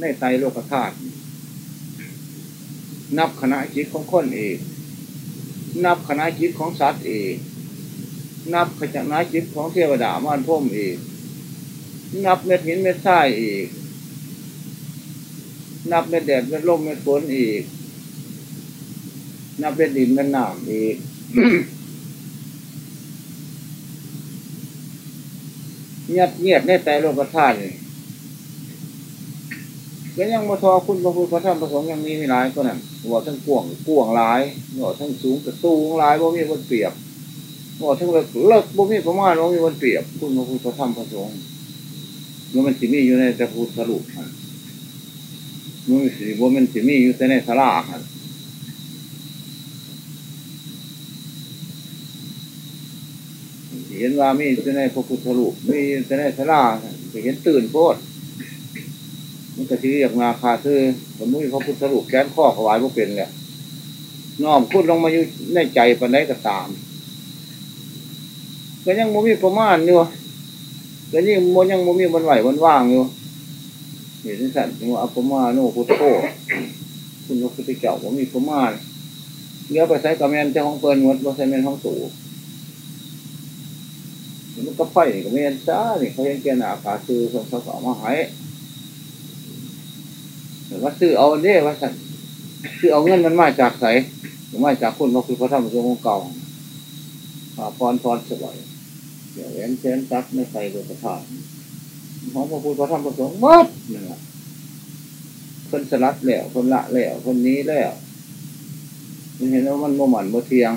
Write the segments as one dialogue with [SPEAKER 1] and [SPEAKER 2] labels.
[SPEAKER 1] ในไตโลกธาตุนับคณะจิตของคนเองนับคณะจิตของสัตว์เองนับขจนาจิตของเทวดามารพุ่มเองนับเม็ดหินเม็ดทรายอีก นับเม็ดแดดเม็ดลมเม็ดฝนอีก นับเม็ดดินเม็ดน้ำอีก เงียบเงียบในแต่โลกธาตุ เลยก็ยังมาทอคุณพระพุทธพระธรรมพระสงฆ์ยังมีไม่หลายก็นั่นหัวทั้งกวงกวงหลายหัวทั้งสูงกระสูงหลายบ่มีคนเปรียบหัวทั้งเลิกเลิกบ่มีประมาณบ่มีคนเปรียบ คุณพระพุทธพระธรรมพระสงฆ์มันสิมีอยู่ในแต่พุทธสรุปมันสิบ่มันสิมีอยู่แต่ในสลาคันเห็นว่ามีแต่ในพระพุทธรูปมีแต่ในสลาเห็นตื่นโคตร มันก็ที่เรียกนาคาคือผมมีพระพุทธรูปแก้นข้อถวายพวกเป็นเลยน้อมพูดลงมาอยู่ในใจปันไดก็ตามก็ยังโมมีประมาณอยู่ก็ยังโมยังโมมีมันไหวมันว่างอยู่เห็นสัตว์ว่าอัปมาโนพุทโธคุณพระพุทธเจ้าผมมีประมาณเลี้ยวไปใช้กระแมนเจ้าของเปิลงดว่าใช้แมนห้องสูมันก็ไฟกระแมนจ้าเนี่ยเขายังเกณฑ์อากาศคือสงเขาเอามาหาย ว่าซื้อเอาเนี่ยว่าสัตว์ซื้อเอาเงินมันมาจากใสมาจากคุณพระคุณพระธรรมทรงเก่าพรพรสบายเดี๋ยวแหวนเชนตักไม่ใส่โดยประทานของพระพุทธพระธรรมพระสงฆ์มัดนี่แหละคนสลัดแล้วคนละแล้วคนนี้แล้วมันเห็นว่ามันโมหมันโมเทียง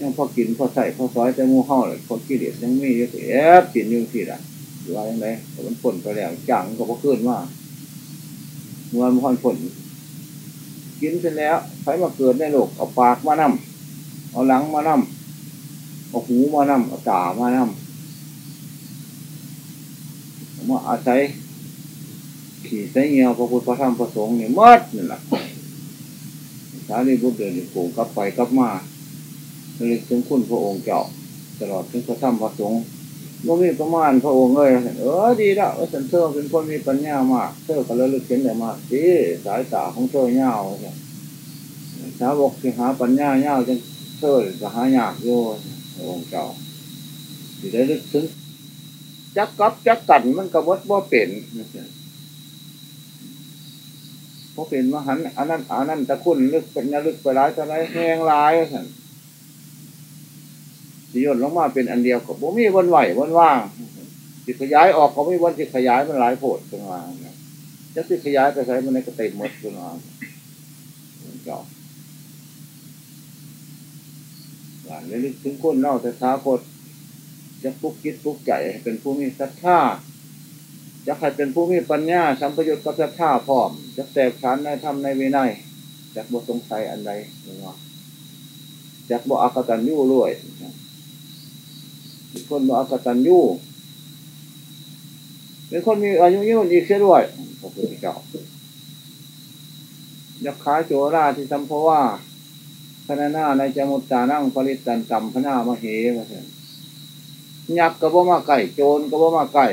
[SPEAKER 1] ยังพอกินพอใส่พอซอยแต่มูห่อเลยพอกิเลสยังมีเยอะแยะกินยุ่งที่ละหรือว่าอย่างไรมันผลไปแล้วจังก็พอขึ้นว่า เมื่อมันผลกินเสร็จแล้วใครมาเกิดในโลกเอาปากมานั่เอาหลังมานั่เอาหูมานั่เอาตามานั่มาอาศัยขี่ใส่เงี้ยวพระพุทธพระธรรมพระสงฆ์เนี่ยมัดนี่แหละสารีบุตรเดินโผล่กลับไปกลับมาเลยถึงคุณพระองค์เจ้าตลอดถึงพระธรรมพระสงฆ์ ว่มีประมาณพระองค์เลยเออดีละว่าฉันเธอเป็นคนมีปัญญามากเธอก็เลยลึกเห็นได้มากดีสายตาของเธอเงาสาวกที่หาปัญญาเงาจนเธอจะหายากโยพระองค์เจ้าที่ได้ลึกถึงจักกับจักกันมันกระวดว่าเป็นเพราะเป็นมหันอันนั้นอันนั้นตะคุณลึกเป็นนลึกไปร้ายจะไรแหงร้ายสัน สิยนลงมาเป็นอันเดียวกับบ่มีวันไหววันว่างจิขยายออกเขาไม่วันจิขยายมันหลายโผดขึ้นมาจะจิขยายไปใช้มันในกระเต็มหมดขึ้นมาเจ้าหลานเลยถึงคนเล่าแต่ท้าคดจะปุกคิดปุกใจเป็นผู้มีศรัทธาจะใครเป็นผู้มีปัญญาสัมปยุตกับศรัทธาพร้อม จะแตกฉานในธรรมในวินัยจากบทสงสัยอันใดหรือว่าจากบ่อากตันยู่รวย เป็นคนบ่อากตันยู่เป็นคนมีอายุยืนอีกเสียด้วยพระพุทธเจ้ายักษ์ขาโจราที่ทำเพราะว่าพระน้าในจมุตตานั่งผลิตตันกรรมพระนามาเหมาเถอะยักษ์กระบ่มาไก่โจรกระบ่มาไก่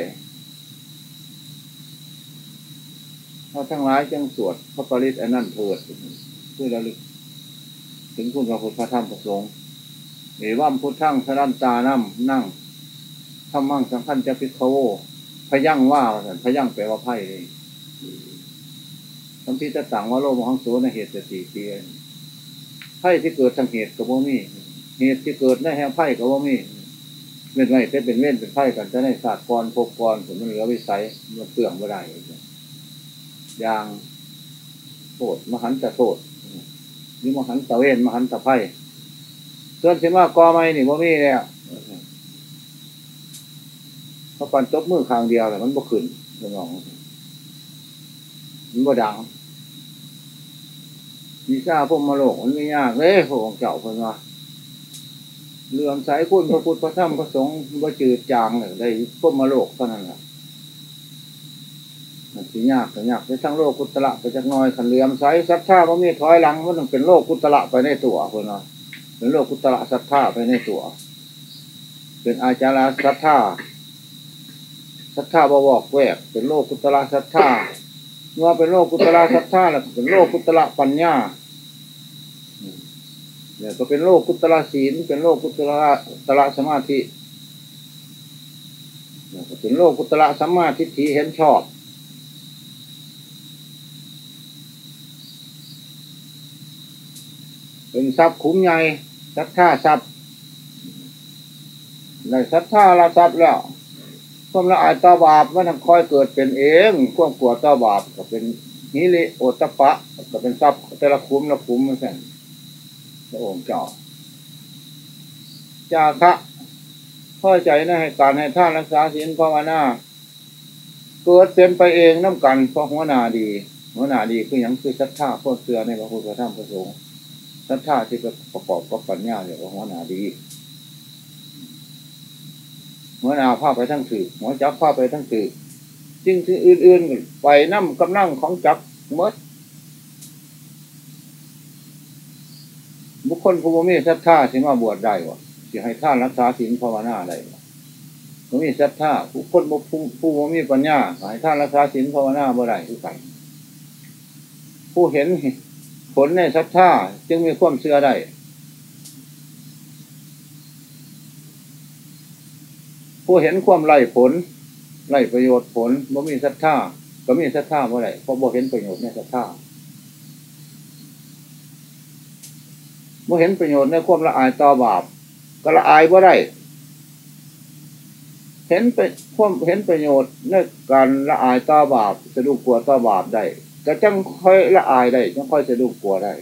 [SPEAKER 1] เราทั้งหลายจังสวดพระปริตอันนั้นเถิดเพื่อระลึก ถึงคุณพระพุทธธรรมประสงค์ เอว่ามพุทธังสรันตานั่งนั่งทำมั่งสังขันจะพิโคพยั่งว่าพยั่งแปลว่าไพ่เลยทั้งพิจะต่างว่าโลกมหังโสในเหตุสติเตียนไพ่ที่เกิดทางเหตุกับว่ามี เหตุที่เกิดในแห่งไพ่กับว่ามีเป็นไงเป็นเป็นเว้นเป็นไพ่กันจะได้ศาสตร์กรพกกรผลมันเหลือวิสัยมันเปลืองไม่ได้อย่างโทษมหันจะโทษหรือมหันตะเวนมหันตะไพ่ ส่วนสิมากอไม่นี่ว่มีเนี่ยพอปันจบมือข้างเดียวแหละมันบ่ขึ้นมันงองมันบ่ดังมีซาพมมาโลกมันไม่ยากเลยพระองเจ้าเพิ่นว่าเรื่องสายคุณพระพุทธพระธรรมพระสงฆ์บ่จืดจางเลยได้พมมาโลกเท่านั้นแหละมันสิยากก็ยากไปทั้งโลกกุตละไปจากน้อยขันเลื่อมใสศรัทธาว่มีถอยหลังมันต้องเป็นโลกกุตละไปในตัวคนเนาะ เป็นโลกุตละศรัทธาไปในตัว เป็นอาจาระศรัทธาศศรัทธาบวอกแวก เป็นโลกุตระศรัทธาเมื่อเป็นโลกุตระศรัทธาแล้วเป็นโลกุตระปัญญาเนี่ยก็เป็นโลกุตระศีล เป็นโลกุตระตระสมาธิเนี่ยก็เป็นโลกุตระสัมมาทิฏฐิเห็นชอบเป็นทรัพย์คุ้มใหญ่ ศรัทธาทรัพย์ในศรัทธาละทรัพย์แล้วความละอายต่อบาปมันทำคอยเกิดเป็นเองความกลัวต่อบาปก็เป็นนิริโอตปะ ก็เป็นทรัพย์แต่ละคุ้มละคุ้มมันสั่นพระองค์เจ้าจาคะพ่อใจนะให้การให้ท่านรักษาศีลภาวนาเกิดเป็นไปเองน้ำกันเพราะหัวหนาดี หัวหนาดีคืออย่างคือศรัทธาพ้นเสือในพระพุทธธรรมพระสงฆ์ ศรัทธาที่ประกอบกับปัญญาเนี่ยว่าหัวหน้าดีหัวหน้าพาไปทั้งถือหัวจักพาไปทั้งถือจึงที่อื่นๆไปน้ำกำลังของจักมดบุคคลผู้มีศรัทธาสิมาบวชได้วะสิให้ท่านรักษาศีลภาวนาได้วะผู้มีศรัทธาบุคคลผู้ผู้มีปัญญาให้ท่านรักษาศีลภาวนาบ่ได้ทุกกันผู้เห็น ลในศรัทธาจึงมีความเชื่อได้ผู้เห็นความไล่ผลไล่ประโยชน์ผลบ่มีศรัทธาก็มีศรัทธาบ่อได้เพราะบ่เห็นประโยชน์ในศรัทธาบ่เห็นประโยชน์ในความละอายต่อบาปก็ละอายบ่ได้เห็นไปความเห็นประโยชน์ในการละอายต่อบาปสะดุกกลัวต่อบาปได้ ก็จังค่อยละอายได้จังค่อยสะดุกกลัวได้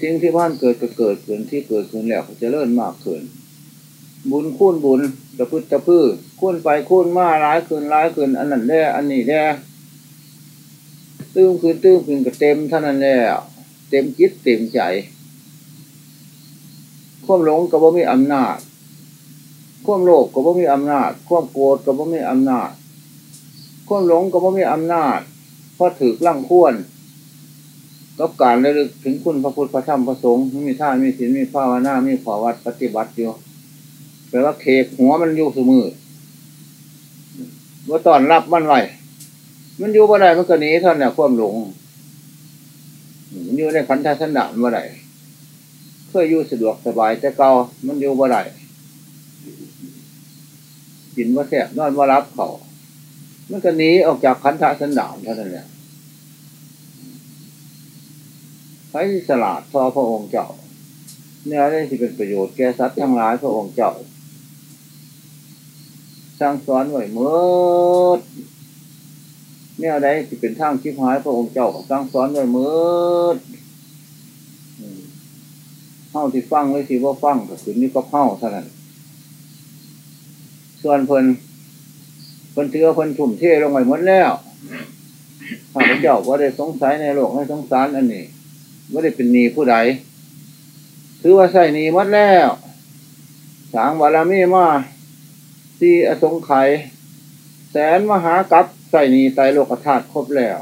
[SPEAKER 1] ทิ้งที่บ้านเกิดก็เกิดขึ้นที่เกิดขึ้นแล้วจะเลื่อนมากขึ้นบุญคูณบุญตะพื้ตะพื้คูณไปคูณมาร้ายขึ้นร้ายขึ้นอันนั้นแน่อันนี้แน่ตื้มขึ้นตื้มขึ้นก็เต็มเท่านั้นแล้วเต็มจิตเต็มใจ ความหลงก็บ่มีอำนาจ ความโลภก็บ่มีอำนาจ ความโกรธก็บ่มีอำนาจ ความหลงก็บ่มีอำนาจ เพราะถือร่างควรกับการระลึกถึงคุณพระพุทธพระธรรมพระสงฆ์มีท่ามีศีลมีภาวนา มีขอวัดปฏิบัติอยู่แปลว่าเคกหัวมันอยู่สมือว่าตอนรับมันไว้มันอยู่บ่ได้มันก็หนีท่านเนี่ยความหลงมันอยู่ในขันธสันดานบ่ได้เคยอยู่สะดวกสบายแต่เก่ามันอยู่บ่ได้ กินว่าแสบนอนว่ารับเขามันก็หนีออกจากขันธะสันดานเท่านั้นแหละใช้สลาดทอพระองค์เจ้าเนี่ยได้ที่เป็นประโยชน์แก่สัตว์ทั้งหลายพระองค์เจ้าสร้างสอนไว้เมื่อเนี่ยได้ที่เป็นทางชิพหายพระองค์เจ้าสร้างสอนไว้เมื่อเฮ้าที่ฟังไว้สิว่าฟังก็คือนี่ก็เฮ้าเท่านั้น ส่วนเพิ่นเพิ่นเถือเพิ่นทุ่มเทลงไปหมดแล้วข้าพเจ้าว่าได้สงสัยในโลกให้สงสารอันนี้ว่าได้เป็นหนีผู้ใดถือว่าใส่หนีหมดแล้วสางบารมีมาที่อสงไขยแสนมหากัปใส่หนีไตโลกธาตุครบแล้ว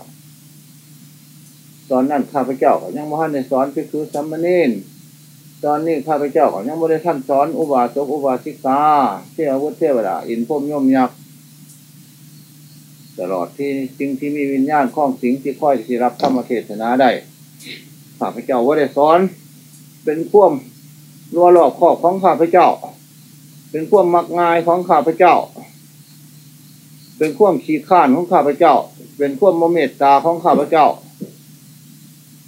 [SPEAKER 1] ตอนนั้นข้าพเจ้ายังม่ทันในสอนพิคือสัมมาเนน ตอนนี้ข้าพเจ้าก็ยังไม่ได้ท่านสอนอุบาสกอุบาสิกาเทววุฒิเทวดาอินพรมย่อมยักษ์ตลอดที่สิ่งที่มีวิญญาณข้องสิงที่ค่อยที่รับธรรมเทศนาได้ข้าพเจ้าว่าได้สอน เป็นข่วมรัวหลอกขอบของข้าพเจ้า เป็นข่วมมักง่ายของข้าพเจ้า เป็นข่วมขี้ข้านของข้าพเจ้า เป็นข่วมโมเมตตาของข้าพเจ้า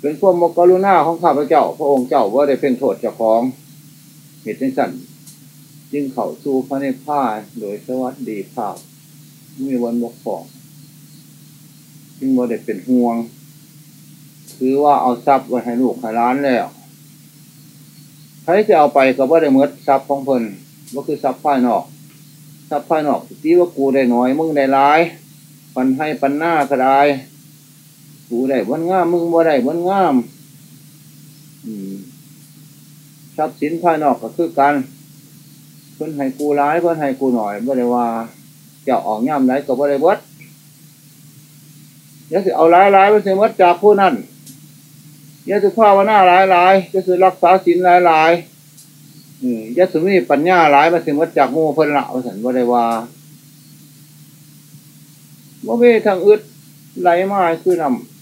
[SPEAKER 1] เป็นข่วมมกรุณาของข้าพเจ้า พระองค์เจ้าว่าได้เป็นโทษเจ้าของเหตุสั่นจึงเข้าสู่พระเนพพาโดยสวัสดีภาพมีวันบกฟองจึงว่าได้เป็นห่วง คือว่าเอาทรัพย์ไว้ให้ลูกให้ร้านแล้วใครจะเอาไปก็ว่าได้เมือทรัพย์ของเพิ่นว่าคือทรัพย์ภายนอกทรัพย์ภายนอกที่ว่ากูได้น้อยมึงได้ร้าย ปันให้ปันหน้าก็ได้ กูได้บนงาม มึงบ่ได้บนงามทรัพย์สินภายนอกก็คือการเพิ่นให้กูร้ายเพิ่นให้กูหน่อยบ่ได้ว่าจะออกย่ำไหนก็บ่ได้บดเดี๋ยสิเอาร้ายร้ายไปเสียมดจากผู้นั้นยะสุภาวนาหลายหลายยะสุรักษาศีลหลายหลายอืมยสุมีปัญญาหลายมาถึงวัดจักโมเพิ่นละว่าสันว่าได้ว่าว่าเวทางอึดไหลมาคือนำ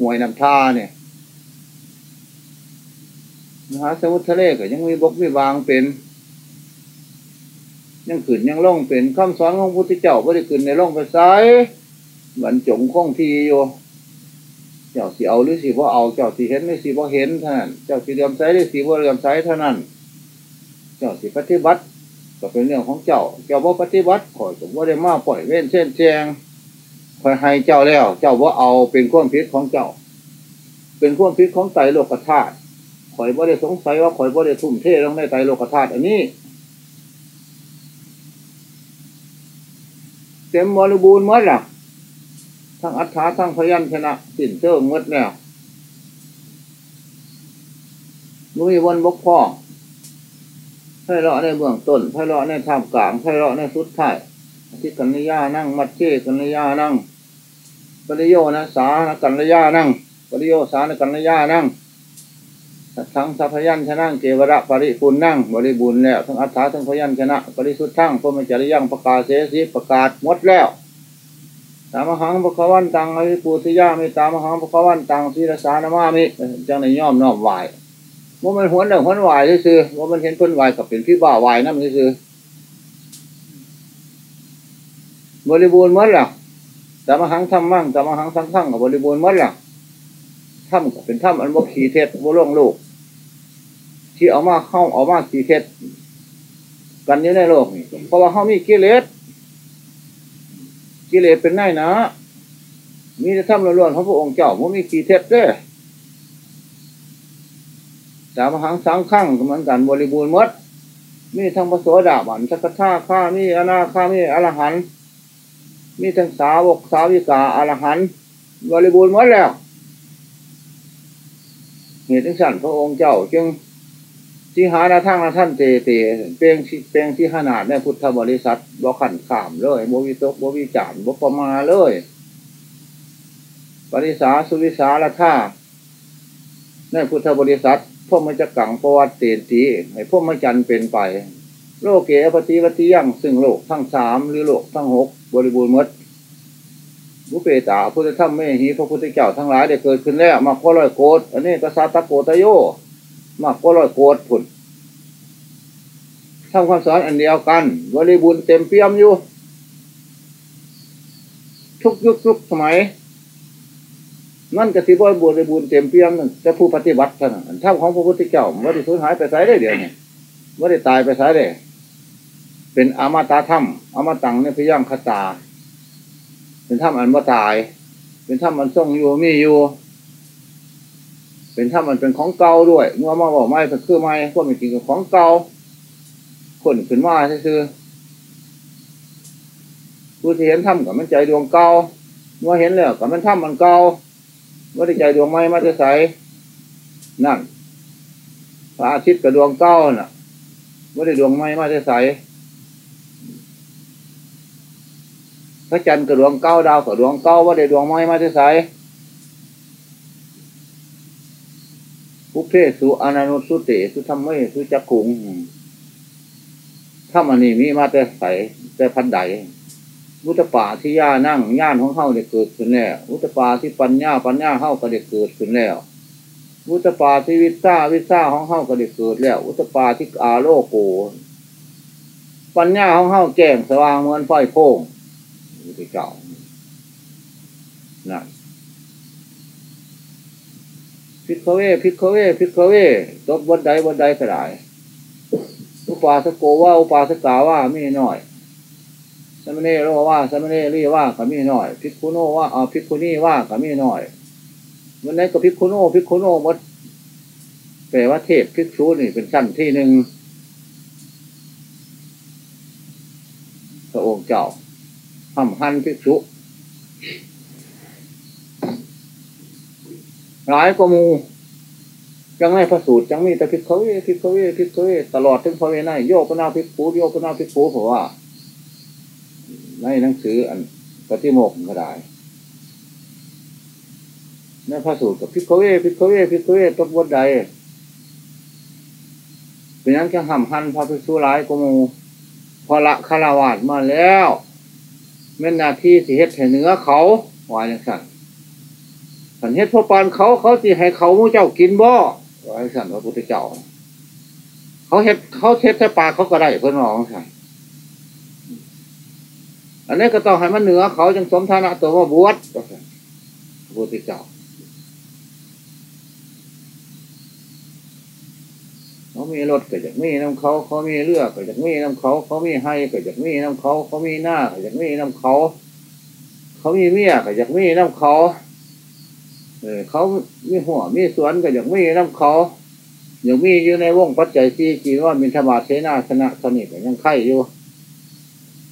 [SPEAKER 1] ห่วยนำท่าเนี่ยมหาสมุทรทะเลก็ยังมีบกมีบางเป็น ยังขืนยังล่องเป็นคำสอนของพุทธเจ้าไม่ได้ขืนในล่องไปไซบรรจงคงทีอยู่เจ้าสีเอาหรือสีว่าเอา เจ้าสีเห็นหรือสีว่าเห็นเท่านั้น เจ้าสีเลื่อมใสหรือสีว่าเลื่อมใสเท่านั้น เจ้าสีปฏิบัติก็เป็นเรื่องของเจ้า เจ้าว่าปฏิบัติข่อยก็ว่าได้มาปล่อยเว้นเส้นแจง ข่อยให้เจ้าแล้ว เจ้าว่าเอาเป็นข้อพิษของเจ้า เป็นข้อพิษของไตรโลกธาตุข่อยว่ได้สงสัยว่าข่อยว่ได้ทุ่มเทลงในไตรโลกธาตุอันนี้ เต็มบริบูรณ์มดล่ะ ทั้งอัฏฐาทั้งพยัญชนะสินเติมหมดแล้วมุ้ยวันบกพ่อไพเราะในเบื้องต้นไพเราะในท่ามกลางไพเราะในสุดท้ายที่กัญญานั่ง มัดเจกัญญานั่ง ปริโยนะสากัญญานั่งปริโยสากัญญานั่งทั้งสัพยัญชนะเกวระปริปุณนั่ง บริบูรณ์แล้ว ทั้งอัฏฐาทั้งพยัญชนะ ปริสุทธั้งพรมจริยังประกาศเสสีประกาศหมดแล้วตามหังพระวันตังอภิปูติยามิตามหังพระวันตังศีรสานามามิจังในย่อมนอมไหวว่ามันหัวเดิมหัวไหวซื่อว่ามันเห็นเพิ่นไหวกับเป็นพี่บ้าไหวนั่นซื่อบริบูรณ์หมดแล้ว ตามหังทำมั่งตามหังทั้งทั้งกับบริบูรณ์หมดแล้วถ้ำเป็นถ้ำอันบ่ขีเทศบ่ล่วงโลก ที่เอามาเข้าเอามาขีเทศกันอยู่ในโลกนี่เพราะว่าเขามีกิเลสกิเลสเป็นไงนะมีแต่ทำล้วนๆของพระองค์เจ้ามันมีขีเทศด้วยสามหังสังขังเหมือนกันบริบูรณ์หมดมีทั้งพระโสดาบันสักท่าข้ามีอนาข้ามีอรหันต์ มีทั้งสาวกสาวิกาอรหันบริบูรณ์หมดแล้วเหตุที่สั่นพระองค์เจ้าจึงที่หาละทั้งละท่านเตเตเปลงเปลงที่ขนาดในพุทธบริษัทบ่ขันขามเลยบ่วิตกบ่วิจารบ่ประมาเลยปริสาสุวิสาละท่าในพุทธบริษัทพวกมันจะกังประวัติเตตีให้พวกมันจันเป็นไป โลกเกปฏิวัติยั่งซึ่งโลกทั้งสามหรือโลกทั้งหก บริบูรณ์หมดบุเปตาพุทธธรรมไม่หีพระพุทธเจ้าทั้งหลายได้เกิดขึ้นแล้วมาก็ร้อยโกดอันนี้กษัตริย์โกตโยมากก็ร้อยโกดผุนทำความสอนอันเดียวกัน บริบูรณ์เต็มเปี่ยมอยู่ ทุกยุคทุกสมัยนั่นกสิบ่บริบูรณ์เต็มเปี่ยมนั่นแต่ผู้ปฏิบัติเท่านั้นถ้าของพระพุทธเจ้าไม่ได้สูญหายไปไสได้เดียวนี่ไม่ได้ตายไปไสได้ เป็นอมตะธรรมอมตังในพยังคตา เป็นธรรมอันว่าตาย เป็นธรรมอันทรงอยู่มีอยู่ เป็นธรรมอันเป็นของเก่าด้วยเมื่อมาบอกไม่เป็คือไม่พวกมันจริงกับของเก่าคนขึ้นมาคือผู้ที่เห็นธรรมกับมันใจดวงเก่าเมื่อเห็นแล้วกับมันธรรมมันเก่าว่าได้ใจดวงไม้มาจะใสนั่นพระอาทิตย์กับดวงเก้าน่ะว่าได้ดวงไม้มาจะใส พระจันทร์กับดวงเก้าดาวกับดวงเก้าว่าได้ดวงไม้มาจะใสภุเพสุอนานุสุเตสุธรรมเมสุจักขุงถ้ามันนี่มีมาแต่ใสแต่พันใดวุตป่าที่ย่านั่งย่านของเข้าเด็กเกิดขึ้นแล้ววุตป่าที่ปัญญาปัญญาเข้าก็เด็กเกิดขึ้นแล้ววุตป่าที่วิซ่าวิซ่าของเข้าก็เด็กเกิดแล้ววุตป่าที่อาโลโกปัญญาของเข้าแจ้งสว่างเหมือนไฟโพง ที่เก่านั่นพิกเวพิกเวพิกเวตบบนใดบนใดก็ได้อุปาสโกว่าอุปาสกาว่าไม่น้อยสมณเณรว่าสมณเณรีว่าก็มีน่อย พิคุโนว่าเอาพิคุนี่ว่าก็มีน่อยวันนี้ก็พิคุโนพิคุโนมดแปลว่าเทพพิกษุนี่เป็นชั้นที่หนึ่งพระองค์เจ้า ห้ำหันพิกษุหลายกมูจังไม่พระสูตรจังมีแต่พิกเขาเวพิกเขาเวพิกเขาเวตลอดถึงพระเวไนโยกนาพิกผูโยกนาพิกผูเพราะว่า ในหนังสืออันปฏิโมกข์ก็ได้ในพระสูตรกับพิกเวพิกเวพิกเวตบวดใดเป็นนั้นแค่ห้ำหันพระภิกษุร้ายกมูพอละคาราวาสมาแล้ว เม่นนาที่สิเฮ็ดให้เนื้อเขาวายย่างสั่นสันเฮ็ดพ่อปานเขาเขาสิให้เขามูเจ้ากินบ่วายสั่นพระพุทธเจ้า เขาเฮ็ดเขาเฮ็ดแต่ปากเขาก็ได้เพื่อนน้องสั่นอันนี้ก็ต้องให้มันเหนือเขาจึงสมฐานะตัวว่าบวชพระพุทธเจ้า เขา มีรถก็จากมีน้ำเขา เขามีเรือก็จากมีน้ำเขา เขามีให้ก็จากมีน้ำเขา เขามีหน้าก็จากมีน้ำเขา เขามีเมียก็จากมีน้ำเขาเออเขามีหัวมีสวนก็จากมีน้ำเขาอย่างมีอยู่ในวงปัจจัยที่จีว่ามินทบาทเสนาสนะสนิทยังไข่อยู่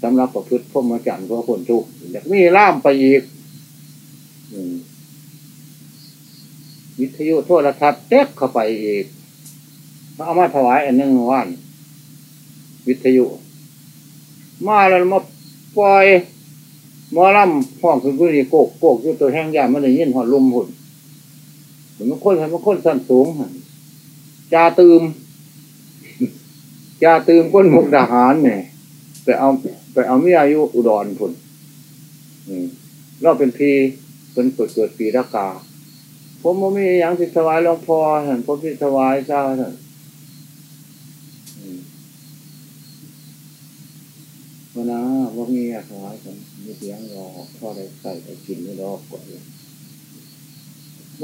[SPEAKER 1] สำหรับประพฤติพรหมจรรย์ก็ผลทุกอยากมีล่ามไปอีกวิทยุโทรทัศน์เต็กเข้าไปอีก เอามาถวายอันหนึ่งว่านวิทยุ มาแล้วมาปล่อยมอลำห้องคือกุนีโกกโกกอยู่ตัวแห้งยามันเลยยินหอดลมหุ่นมันคนมันคนสั้นสูงจ่าตืมจ่าตืมก้นมุกดาหารเนี่ยไปเอาไปเอาเมียอายุอุดรพุ่นเราเป็นพีเป็นเกิดเกิดปีรากาผมไม่มีอย่างที่ถวายหลวงพ่อเห็นผมที่ถวายเจ้าท่าน วนนะว่ามีอะถวายกันมีเสียงรอพ่อได้ใส่ไปกินไม่รอกกว่าเลย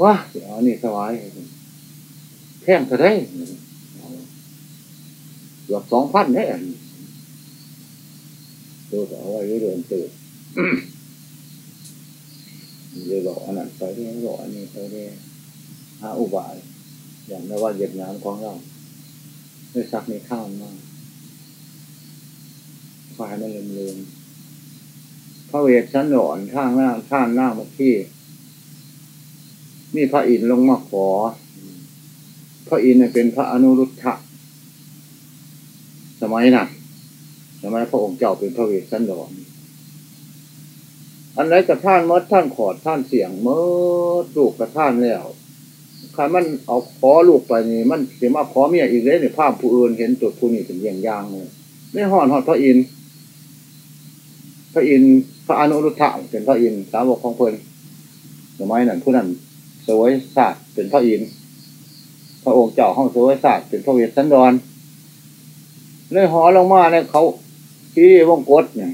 [SPEAKER 1] ว้าเดี๋ยวนี่ถวายแท่งเท่าไรเกือบสองพันเนี่ยตัวเอาไว้เดินตื่นเดี๋ยวบอกอันนั้นไปเรื่อยบอกอันนี้ไปเรื่อยหาอุบาย อย่างไม่ว่าเหย็ดน้ำของเราด้วยซักในข้าวมาก ฝ่ายมันเลืมๆพระเวทชั้นหลอนข้างล่างข้างหน้ามาที่มีพระอินทร์ลงมาขอ พระอินทร์เป็นพระอนุรุทธะสมัยนั้นสมัยพระองค์เจ้าเป็นพระเวทชั้นหลอนอันไหนกับท่านมดท่านขอดท่านเสียงมดลูกกับท่านแล้วใครมันเอาขอลูกไปนี่มันเสียมาขอเมียอีกเลยเนี่ยภาพผู้อื่นเห็นตัวผู้นี้เป็นอย่างยางเลยไม่ห่อนหอดพระอินทร์ ระอินทร์พระอนุรุทธะเป็นพระอินทร์สาวกของเพลินสมัยนั้นผู้นั้นสวยศาสตร์เป็นพระอินทร์พระองค์เจ้าห้องสวยศาสตร์เป็นพระเวสสันดรเลยหอลงมาเนี่ยเขาที่วงกดเนี่ย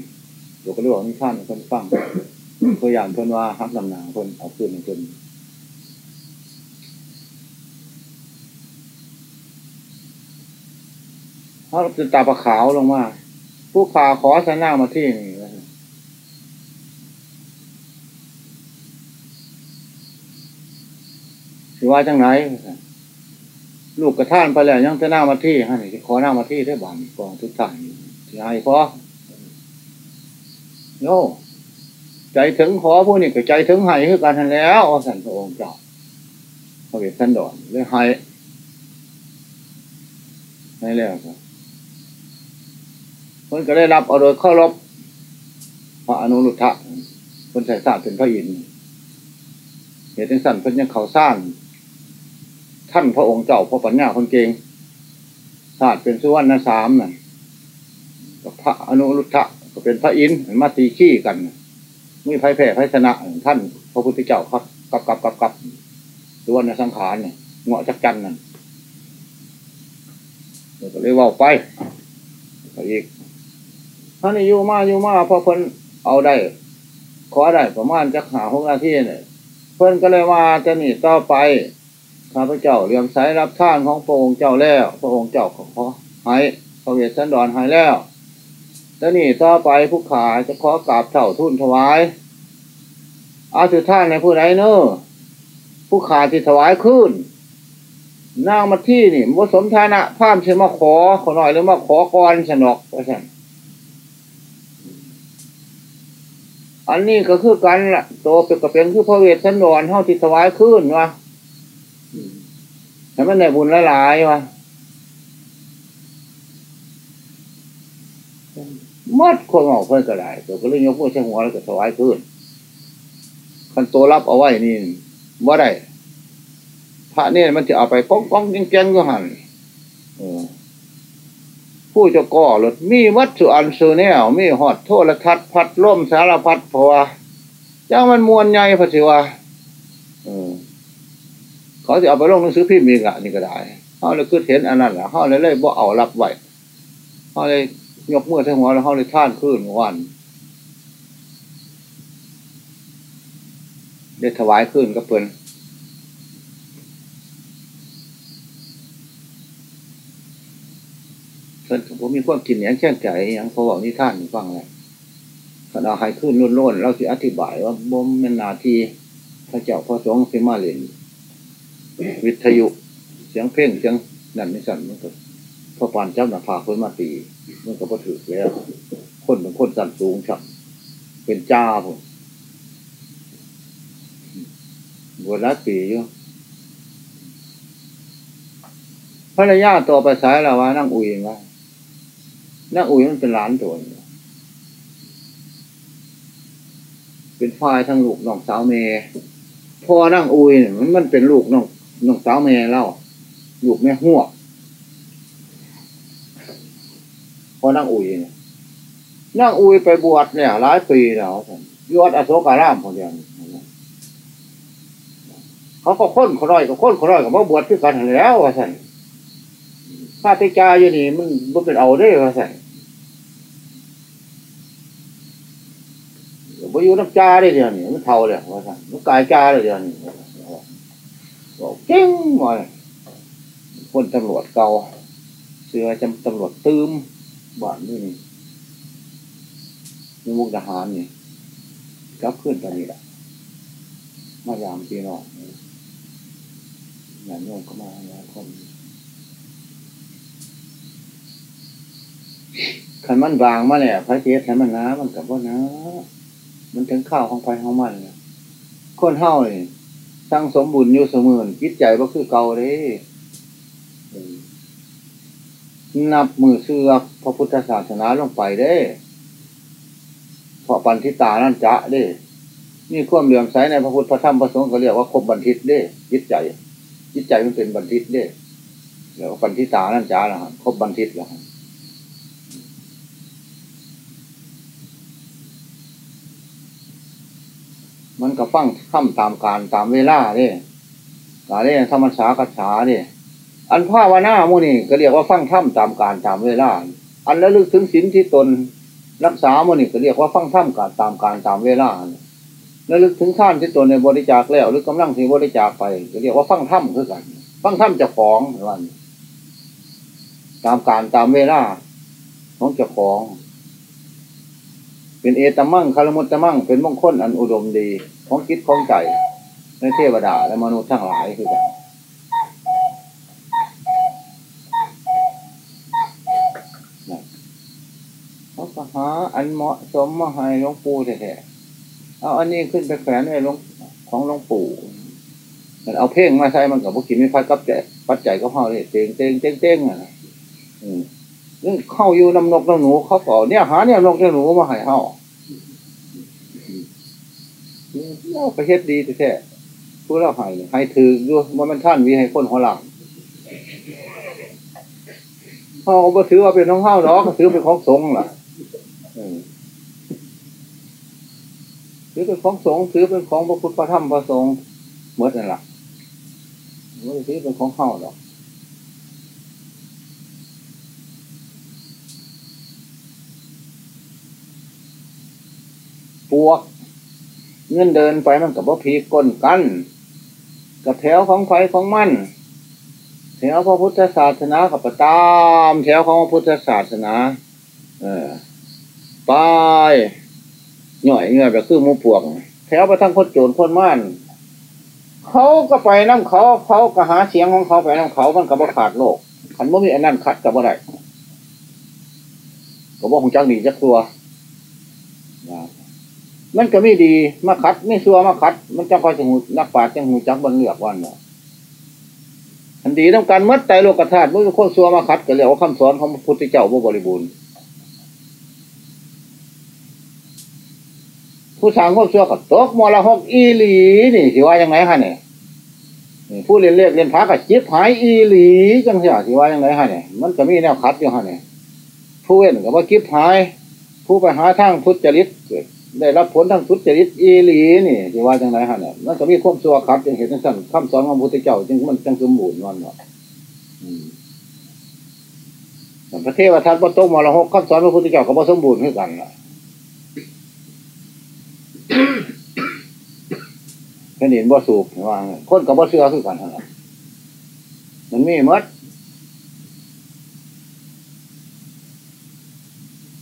[SPEAKER 1] ตัวก็เรื่องนี้ท่านคนฟังตัวอย่างเพิ่นว่าฮับลำนาคนเอาขึ้นเพิ่นเขาจะตาปลาขาวลงมา ผู้ขาขอสนามาที่นี่ถือ ว่าจังไหนลูกกระท่านไปแล้วยังจะหน้ามาที่ฮะนี่ขอหน้ามาที่ได้บานกองทุกท่านที่ให้พอโน่ใจถึงขอผู้นี้ก็ใจถึงให้คือการทันแล้วสันพระองค์เจ้าพระเวทท่านดอนเลยให้ให้แล้วครับคนก็ได้รับเอาโดยเข้ารบพระอนุรุทธะคนใส่ศาสตร์เป็นพระอินทร์เหตุสั่นเพิ่นยังเขาสร้าง ท่านพระองค์เจ้าพระปัญญาคนเก่งศาสตร์เป็นสุวรรณสามน่ะกับพระอนุรุทธะก็เป็นพระอินทร์มาตีขี้กันมีไพ่แผ่ไพ่ชนะท่านพระพุทธเจ้าครับกับกับกับกับสุวรรณสังขารเนี่ยเงาะจักจันนั่นเราก็เลยว่าไปอีกท่านอยู่มาอยู่มาพอเพิ่นเอาได้ ขอได้ประมาณจักหาหกนาทีเนี่ยเพิ่นก็เลยว่าจะหนีต่อไป ข้าพเจ้าเรียมสายรับท่านของพระองค์เจ้าแล้ว พระองค์เจ้าขอให้พระเวสสันดรหายแล้วจะหนีต่อไปผู้ขาจะขอกราบเถ่าทุนถวายอาสุท่านในผู้ใดเนอผู้ขาที่ถวายขึ้นนางมาที่นี่มสมฐานะพามเชมาขอขอหน่อยหรือมาขอกรสนอกว่าฉันอันนี้ก็คือกันละตัวเป็นก็เป็นคือพระเวทสันดรเท่าที่ถวายขึ้นวะ แต่มันในบุญลหลายวะมัดคนออกเพื่อนก็ได้ตัวก็เลยยกพวกใช้หัวแล้วก็ถวายขึ้นคันตัวรับเอาไว้นี่บ่ได้พระเนี่ยมันจะเอาไปก้องก้องแกงแกงก็หันผู้จะก่อรถมีวัตถุอันเซอร์แนวมีหอดโทรทัศน์พัดล่มสารพัดเพราะว่าเจ้ามันมวลใหญ่พระศิวะ เขาจะเอาไปลงหนังสือพิมพ์อีกอะนี่ก็ได้เขาเลยคือเห็นอันนั้นแหละเขาเลยเลยบ่เอารับไว้เขาเลยยกมือทั้หัวแล้วเขาเลยท่านขึ้นวันได้ถวายขึ้นก็เพิ่นเพิ่นผมมีความกินอย่างแช่งใจอย่างพอบอกนิท่านฟังเลยขณะให้ขึ้นล้นๆเราสิอธิบายว่าบ่มเป็นนาทีพระเจ้าพระสงฆ์สิมาเล่น วิทยุ เสียงเพลงเสียงนั่นนี่สั่นมันก็พอปานเจ้าหน้าผากเพิ่นมาตีมันก็บ่ถือแล้ว คนเป็นคนสั่นสูงฉับ เป็นจ้าผมบวชรัดปีอยู่ภรรยาตัวไปสายแล้วว่านั่งอุ่ยว่านั่งอุ่ยมันเป็นหลานตัวเป็นฝ่ายทั้งลูกน้องสาวเมย์พอนั่งอุ่ยเนี่ยมันมันเป็นลูกน้อง น้องสาวเมย์เล่าลูกแม่หัวพอนั่งอุ่ยเนี่ยนั่งอุ่ยไปบวชเนี่ยหลายปีแล้วผมยวัดอโศการามคนเดียวเขาก็ค้นขร้อยก็ค้นขร้อยก็มาบวชที่กันแล้วว่าสันข้าติจาอยู่นี่มันมันเป็นเอาได้ว่าสันบ่อยู่น้ำจาได้เดียวนี่มันเท่าเลยว่าสันมันกายจาเลยเดียวนี่ บอกเก่งมาคนตำรวจเก่าเสือจำตำรวจตืมบ้านนี่นี่ในมุกทหารนี่กลับขึ้นตอนนี้แหละมายามพี่น้องงานโยมก็มาหลายคนขันมันบางมาแล้วพระเทศขันมันน้มันกับว่านะ มันถึงข้าวของไฟของมันเนี่ยคนเฮาเลย สร้างสมบุญอยู่เสมอคิดใจว่าคือเก่าเลยนับมือเสือพระพุทธศาสนาลงไปเด้เพราะปันทิตานั่นจะเด้นี่ความเหลื่อมใสในพระพุทธพระธรรมพระสงฆ์ก็เรียกว่าครบบันทิตเด้จิตใจจิตใจมันเป็นบันทิตเด้แล้วปันทิตานั่นจ้าละครบบันทิตแล้ว มันก็ฟังข้ามตามการตามเวลาเด้กาเร่ธรรมชากัจฉาเด้อันภาวนาโมนี่ก็เรียกว่าฟังถ้ำตามการตามเวลา อันระลึกถึงศีลที่ตนรักษาโมนี่ก็เรียกว่าฟังถ้ำการตามการตามเวลาระลึกถึงท่านที่ตนในบริจาคแล้วหรือกำลังที่บริจาคไปก็เรียกว่าฟังถ้ำคือกัน ฟังถ้ำจะของวันตามการตามเวลาของเจ้าของ เป็นเอตมั่งคารมุตตมั่งเป็นมงคลอันอุดมดี ของคิดของใจในเทวดาและมนุษย์ทั้งหลายคือกันเขาก็หาอันเหมาะสมมาให้หลวงปู่แท้ๆเอาอันนี้ขึ้นไปแขวนไว้หลวงของหลวงปู่มันเอาเพ่งมาใช้มันกับพวกกินไม่พัดกับแจปัดใจก็เข้าเลยเต้งเต้งเต้งเต้งอะอืมเข้าอยู่น้ำนกน้ำหนูเขาก็เนี่ยหาเนี่ยนกเนี่ยหนูมาให้เข้า เราไปเฮ็ดดีแท้ๆผู้เราให้ให้ถืออยู่ว่ามันท่านวีให้คนหัวหลังเขาก็ถือว่าเป็นน้องเฮ้าเนาะถือเป็นของสงล่ะถือเป็นของสงถือเป็นของพระพุทธพระธรรมพระสงฆ์เมื่อนั่นแหละไม่ถือเป็นของเฮ้าหรอกปวก เงินเดินไปมันกับว่าพีก้นกัน กับแถวของไฟของมันแถวพระพุทธศาสนากับประตามแถวของพระพุทธศาสนา เออไปหน่อยเงื่อแบบคือมูปวก แถวไปทั้งคนโจรคนม่านเขาก็ไปน้ำเขาเขาก็หาเสียงของเขาไปน้ำเขามันกับว่าขาดโลกขันว่ามีอันนั้นขัดกับอะไรก็บอกของจังดีจักตัว มันก็ไม่ดีมาขัดไม่ซัวมาขัด มันจะคอยจังหูนักปราชญ์จังหูจักบนเลือกวันเนาะอันดีต้องการมัดใจโลกธาตุมื่อคนซัวมาขัดก็เรียกว่าคำสอนของพระพุทธเจ้าบ่บริบูรณ์ผู้สางคนซัวก็ตกมรหกอีหลีนี่สิว่ายังไงคะเนี่ยผู้เรียนเลขเรียนพระกับจิตหายอีหลีจังเสียที่ว่าย่างไรฮะเนี่ยมันก็มีแนวคัดอยู่ฮะเนี่ยผู้เว้นกับว่าจิตหาย ผู้ไปหาทางพุทุจริต ได้รับผลทางทุดจริตอีหลีนี่ที่ว่าจังไรฮะเนี่ยมันก็มีความชั่วครับจึงเห็นจังสั่นคำสอนของพระพุทธเจ้าจึงมันจังสมบูรณ์วันเนาะพระเทวทัตพระตกมรหกคำสอนพระพุทธเจ้าก็บ่สมบูรณ์เหมือนกันล่ะแผ่นดินบ่สูบว่าคนกับบ่เชื่อคือกันนั่นแหละมันมีมด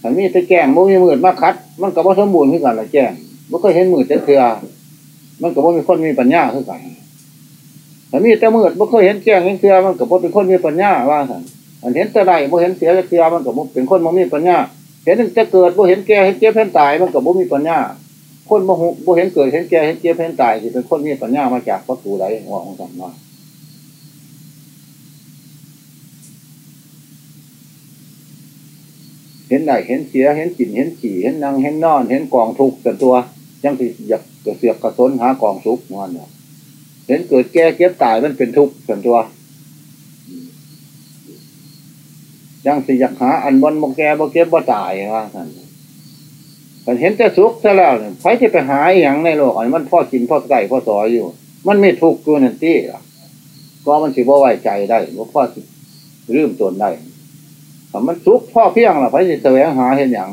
[SPEAKER 1] มันมีแตะแกงบ่มีมืดมาคัด มันกับบ่สมบูรณ์คือกันละแจ้งบ่เคยเห็นมืดจะเถื่อมันกับบ่มีคนมีปัญญาคือกันมันมีแต่มืดบ่เคยเห็นแจ้งเห็นเถื่อมันกับบ่เป็นคนมีปัญญาว่าสันอันเห็นแต่ใดบ่เห็นเสียเถื่อมันกับบ่เป็นคนบ่มีปัญญา เห็นจะเกิดบ่เห็นแก่เห็นเจ็บเห็นตาย มันกับบ่มีปัญญา คนบ่บ่เห็นเกิดเห็นแก่เห็นเจ็บเห็นตายสิเป็นคนมีปัญญามาจากประตูใดว่าของสัมมา เห็นได้เห็นเสียเห็นจินเห็นขี่เห็นนั่งเห็นนอน เห็นกองทุกข์แต่ตัวยังสิอยากกระเสือกกระสนหากองทุกข์มันเนี่ยเห็นเกิดแก่เก็บตายมันเป็นทุกข์ส่วนตัวยังสิอยากหาอันบนบ่แก่บ่เก็บบ่ตายว่าท่านกันเห็นแต่สุขซะแล้วเนี่ยใครที่ไปหาอย่างในโลกอันมันพ่อกินพ่อไก่พ่อสอยอยู่ มันไม่ทุกข์อยู่นั่นที่ก็มันสิบ่ไว้ใจได้บ่พ่อสิลืมตนได้ มันสุขพ่อเพียงล่ะใครสิแสวงหาเห็นอย่าง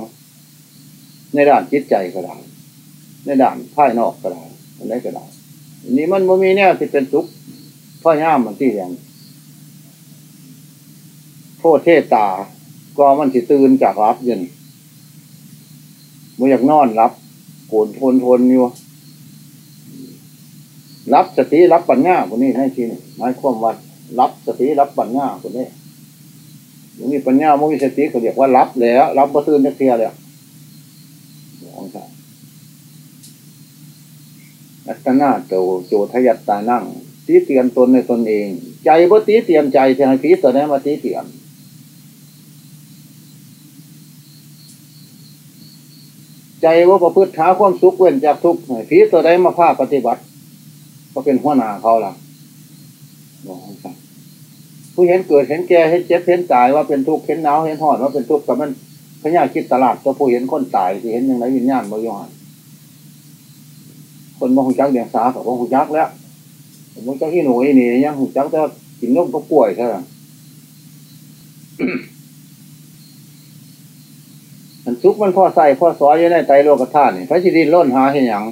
[SPEAKER 1] ในด้านจิตใจก็ได้ในด้านภายนอกก็ได้อะไรก็ได้นนี้มันบ่มีแนวที่เป็นสุขพ่อย่ามมันที่อย่างโทษเทตา ก็มันสิตื่นจากรับย็นมันอยากนอนรับโกนทนทนอยู่รับสติรับปัญญาคนนี้ให้ทีนี่หมายความว่ารับสติรับปัญญาคนนี้ มันมีปัญญามันมีสติก็เรียกว่ารับแล้วรับประตื่นนักเทียแล้วของท่านอัตนาโตโจทยัตตานั่งตีเตียนตนในตนเอง ใจบ่ตีเตียนใจจะให้ผีตัวนี้มาตีเตียนใจว่าประพฤติหาความสุขเว้นจากทุกข์ผีตัวใดมาภาคปฏิบัติ ก็เป็นหัวหน้าเขาล่ะ ผู้เห็นเกิดเห็นแก่เห็นเจ็บเห็นตายว่าเป็นทุกข์เห็นหนาวเห็นหอดว่าเป็นทุกข์แต่มันพญาคิดตลาดตัวผู้เห็นคนตายที่เห็นยังไงวิญญาณบริยอนคนมองจักเดียงสากับมองจักแล้วมองจักที่หนูนี่ยังหูจักแต่กินนมก็ป่วยใช่ไหมมันซุกมันพ่อใส่พ่อซอยอยู่ในใจโลกธาตุนี่พระชิดินล้นหาเห็นอย่าง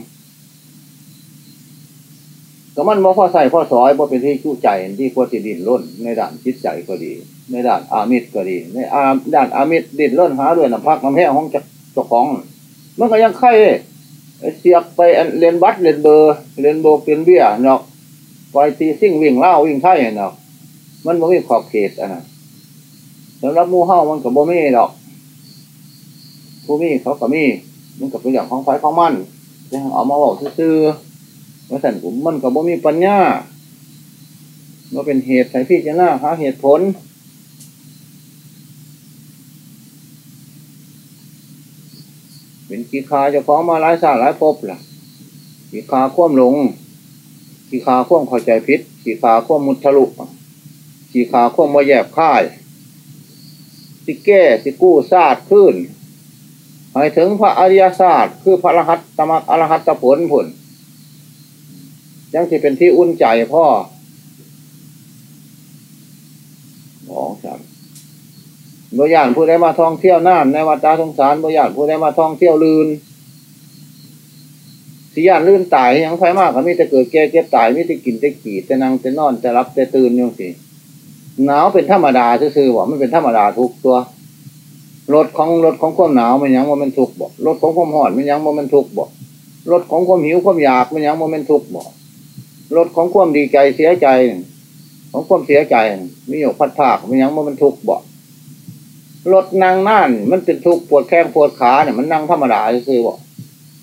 [SPEAKER 1] ก็มันบ่พอใส่พอซอยบ่เป็นที่ชู้ใจที่ควรจะดินล้นในด้านจิตใจก็ดี ในด้านอามิตรก็ดี ในอาด้านอามิตรดินล้นหาด้วยน้ำพักน้ำแห้งของเจ้าของ มันก็ยังไข่เสียบไปเรียนบัตรเรียนเบอร์เรียนโบเป็นเบี้ยเนาะปล่อยตีซิ่งวิ่งเล่าวิ่งไข่เนาะมันบ่มีขอบเขตอะนะสำหรับมูเฮ้ามันกับบ่มีดอกผู้มีเขาก็มีมันกับตัวอย่างของไฟของมันเอามาบอกซื่อๆ ว่าสันผมมันกับบ่มีปัญญาว่าเป็นเหตุใส่พี่จะหน้าหาเหตุผล เป็นกีคาจะฟ้องมาหลายสาหลายภพล่ะกีคาคว่ำหลงกีคาคว่ำเข้าใจพิษกีคาคว่ำมุทะลุกีคาคว่ำมาแยบค่ายสิแก้สิกู้ซาดขึ้นหมายถึงพระอริยศาสตร์คือพระรหัตตมรรคอรหัตผลผล ยังที่เป็นที่อุ่นใจพ่อของฉันบางอย่างผู้ใดมาท่องเที่ยวน่านในวัดตาสงสารบางอย่างผู้ใดมาท่องเที่ยวลืนสิยานลื่นตายยังไฟมากก็มีแต่เกิดแก่เก็บตายมีแต่กินแต่ขี่แต่นั่งแต่นอนแต่รับแต่ตื่นยังสิหนาวเป็นธรรมดาซื่อๆบอกไม่เป็นธรรมดาทุกตัวรถของรถของความหนาวมันยังว่ามันทุกบ่รถของความหอนมันยังว่ามันทุกบ่รถของความหิวความอยากมันยังว่ามันทุกบ่ รถของความดีใจเสียใจ ของความเสียใจมีอยู่พัดภาคมันยังว่ามันทุกข์บ่รถนั่งนั่นมันเป็นทุกข์ปวดแข้งปวดขาเนี่ยมันนั่งธรรมดาซื่อบ่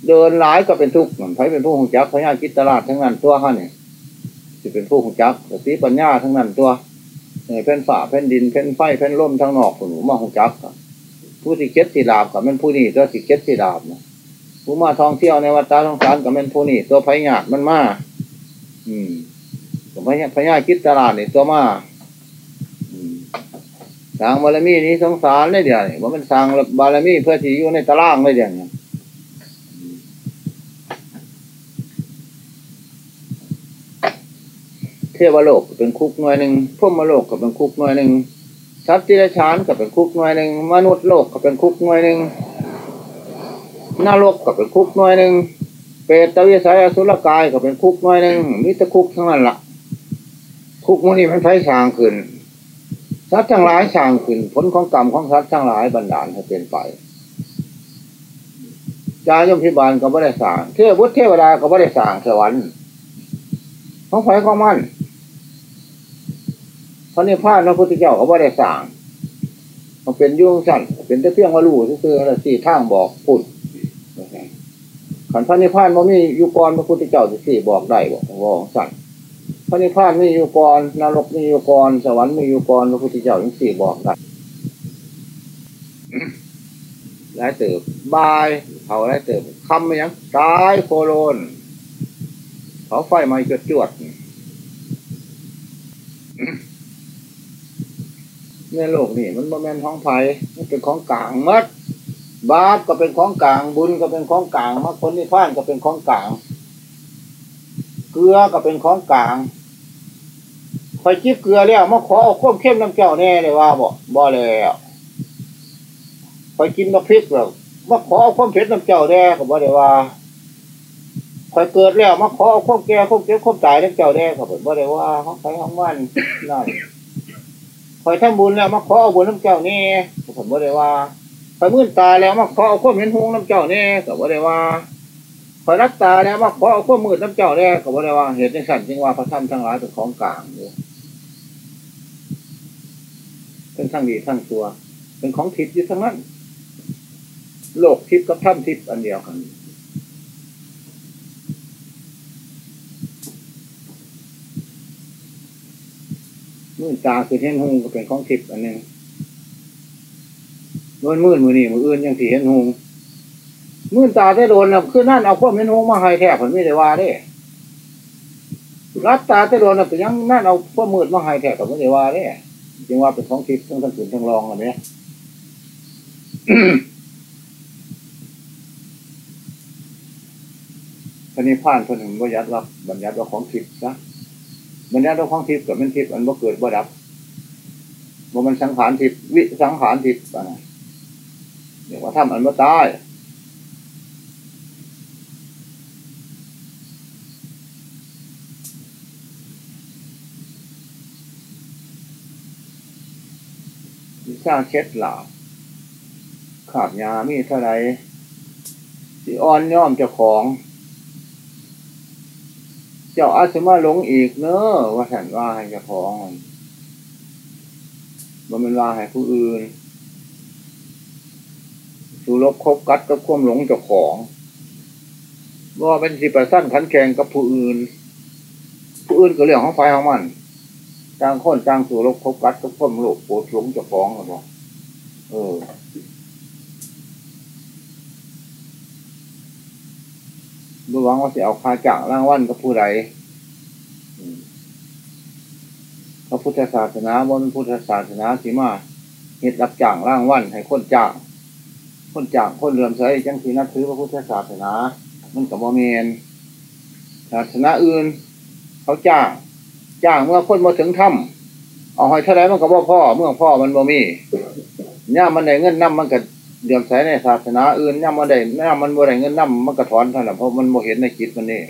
[SPEAKER 1] เดินหลายก็เป็นทุกข์มันไผเป็นผู้หงจักพญาจิตตลาดทั้งนั้นตัวเขาเนี่ยจะเป็นผู้หงจักสติปัญญาทั้งนั้นตัวเนี่ยเพ่นฝ่าเพ่นดินเพ่นไฟเพ่นลมทั้งนอกหนูมาหงจักผู้สิเก็ตสีดาบกับมันผู้นี้ตัวสิเก็ตสีดาบนะผู้มาท่องเที่ยวในวัดตาท่องสารกับมันผู้นี้ตัวไผ่หยาดมันมา อืมพญาพญาคิดตลาดนี่ตัวมาสร้างบารมีนี้สงสารเลยเดียวนี่ว่ามันสร้างบารมีเพื่อที่อยู่ในตารางเลยเดียวนี่เทวโลกเป็นคุกหน่วยหนึ่งพุ่มโลกก็เป็นคุกหน่วยหนึ่งสัตว์ที่ไรชานก็เป็นคุกหน่วยหนึ่งมนุษย์โลกก็เป็นคุกหน่วยหนึ่งนรกก็เป็นคุกหน่วยหนึ่ง เปรตวิสัยอสุรกายก็เป็นคุกหน่วยหนึ่งมิตรคุกทั้งนั้นละ่ะ คุกมันนี่มันไฟสางขึ้นสัตว์ทั้งหลายสางขึ้น ผลของกรรมของสัตว์ทั้งหลายบันดาลให้เป็นไปจายมพิบาลก็ไม่ได้สางเทวุฒิเทวดาก็ไม่ได้สางสวรรค์ของไฟของมันพระนิพพานพระพุทธเจ้าก็ไม่ได้สร้างมันเป็นยุ่งสั้นเป็นแต่เพียงว่ารู้ซื่อๆสี่ทางบอกพูด ขันพระนิพพานมันมียุกรพระพุทธเจ้าสี่บอกได้บอกบอกสั้นพระนิพพานมีอยู่ก่อนนรกมีอยู่ก่อนสวรรค์มีอยู่ก่อนพระพุทธเจ้าทั้งสี่บอกได้หลายเติบบายเขาหลายเติบคำยังตายโคโลนเขาไฟไหม้จดจวดในโลกนี่มันโมเมนท้องไฟมันเป็นของกลางมัด บาปก็เป็นของกลาง บุญก็เป็นของกลางมรรคผลนิพพานก็เป็นของกลาง เกลือก็เป็นของกลางคอยจิ้เกลือแล้วมาขอเอาข้มเข้มน้ำเจ้าแน่เลยว่าบ่บ่แล้วคอยกินมาพริกแล้วมาขอเอาข้มเผ็ดน้ำเจ้าแน่ก็บ่ได้ว่าคอยเกิดแล้วมาขอเอาข้มแก่ข้มเจ็บข้มตายน้ำเจ้าแน่ก็บ่ได้ว่าของใครของมันนั่นคอยทำบุญแล้วมาขอเอาบุญน้ำเจ้าแน่ก็บ่ได้ว่า คอยมื่นตาแล้วมาขอเอาข้อมเห็นหงน้ำเจ้าแน่ก็บ่ได้ว่าคอยรักตาแล้วมาขอเอาข้อมือน้ำเจ้าแล้วก็บอกได้ว่าเหตุในสัตว์จึงว่าพระธรรมทั้งหลายเป็นของกลางอยู่เป็นทั้งดีทั้งตัว เป็นของทิพย์อยู่ทั้งนั้นโลกทิพย์กับถ้ำทิพย์อันเดียวกันมือตาคือเห็นหงก็เป็นของทิพย์อันหนึ่ง มือมือมือนี่มืออื่นยังสีเห็นหงมื่นตาได้โดนคือนั่นเอาพวกเม็นหงมาให้แท้ผมไม่ได้ว่าได้รับตาได้โดนแต่ยังนั่นเอาพวกมืดมาให้แท้ผมไม่ได้ว่าได้จึงว่าเป็นของทิพย์ทั้งทั้งสุนทั้งรองอันนี้พระนิพพานคนหนึ่งบัญญัติว่าบัญญัติว่าของทิพย์ซะบัญญัติว่าของทิพย์กับเป็นทิพย์อันว่าเกิดว่าดับว่ามันสังขารทิพย์วิสังขารทิพย์อะ ไรเดี๋ยวว่าทำอันว่าตายสร้างเช็ดหลาบขาบยามีเท่าไรสิอ่อนย่อมเจ้าของ เจ้าอาสมาหลงอีกเนอะว่าฉันว่าให้เจ้าของมันเป็นว่าให้ผู้อื่น สู่ลบคบกัดกับควมหลงเจ้าของว่าเป็นสิประสั้นขันแข่งกับผู้อื่น ผู้อื่นก็เรื่องของไฟของมันจางค้นจางสู่ลบคบกัดก็พ้มโลกปวดหลงจะฟ้องหรือเปล่าเออดูวังว่าจะเอาคาจังร่างวันกับผู้ใดพระพุทธศาสนาบนพุทธศาสนาสีมาเหตุรับจ้างร่างวันให้คนจ้าง คนจ้างคนเลื่อมใสจังสีนับถือพระพุทธศาสนา มันกับโมเมนศาสนาอื่น เขาจ้างจ้างเมื่อคนมาถึงถ้ำเอาหอยเท่าไรมันก็บ่พ่อ เมื่อพ่อมันบ่มีย่ามันได้เงินน้ำมันก็เดือมใส่ในศาสนาอื่นย่ามันได้ย่ามันบ่ได้เงินน้ำมันก็ถอนเท่านั้นเพราะมันบ่เห็นในจิตมันนี่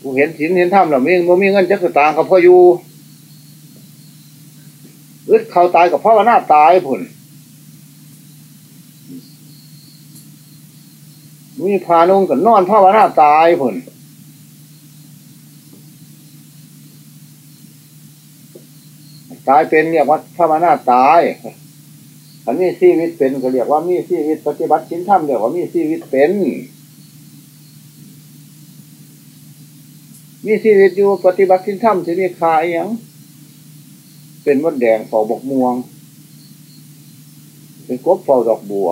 [SPEAKER 1] ผู้เห็นศีลเห็นธรรมหรอมีบ่มีเงินจักรตางกับพ่ออยู่ อึดเขาตายกับพ่อว่าหน้าตายผุนมีพานุ่งกับนอนพ่อวนาตายผลตายเป็นเรียกว่าพระวนาตายอันนี้ชีวิตเป็นก็เรียกว่ามีชีวิตปฏิบัติชิ้นธรรมเรียกว่ามีชีวิตเป็น มีชีวิตอยู่ปฏิบัติชิ้นธรรมจะมีคาอย่าง เป็นมดแดงเฝ้าบกม่วง เป็นกบเฝ้าดอกบัว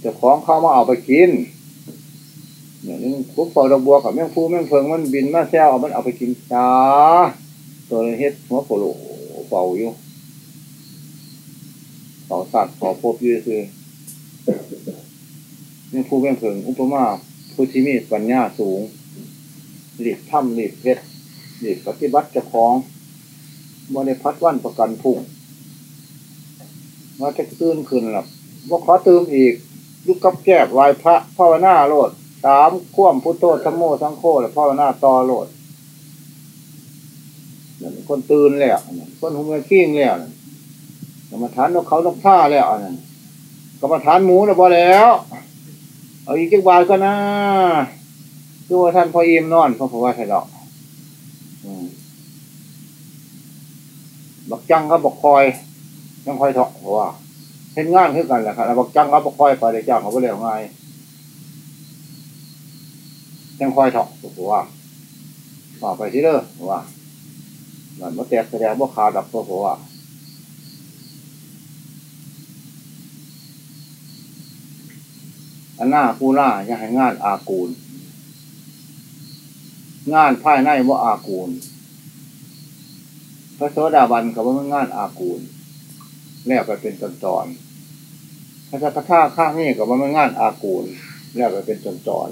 [SPEAKER 1] เจ้าของเข้ามาเอาไปกินเนี่ยนี่คุกฟอดอกบัวกับแมงฟูแมงเพิงมันบินมาแซวเอามันเอาไปกินจ้าตัวเฮ็ดหัวโผล่เป่าอยู่เป่าสัตว์เป่าพบอยู่คือแมงฟูแมงเพิงอุปมาผู้ที่มีปัญญาสูงหลีกถ้ำหลีกเพชร หลีกปฏิบัติจ้าของบ่ได้พัดวันประกันพุ่งว่าจะตื่นขึ้นหลับว่าขอตื่นอีกยุกกับแก้ไหวพระภาวนาโลดตามข่วมพุทโธธรรมโมสังโฆแล้วภาวนาต่อโลดนั่นคนตื่นแล้วคนหุ่นขี้งแล้วกรรมฐานนกเขานกท่าแล้วนั่นกรรมฐานหมูแล้วพอแล้ว เอาอีกจักบาทก็นะดูว่าท่านพออิ่มนอนเพราะผมว่าใช่หรอก บักจังก็บอกคอยยังคอยเถาะเพราะว่าเห็นงานขึ้นกันแหละครับบอกจังก็บอกคอยไปได้จ้างเขาไปเรียกไงยังคอยเถาะเพราะว่าต่อไปที่เด้อเพราะว่าหลังมาแตกแสดงว่าขาดับเพราะว่าอันหน้าผู้ล่าอย่าให้งานอากูล งานภายในว่าอากูล พระโสดาบันกับว่างานอากูล แล้วไปเป็นตอนตอนพระสัทธาข้ามีกับว่างานอากูล แล้วไปเป็นตอนตอน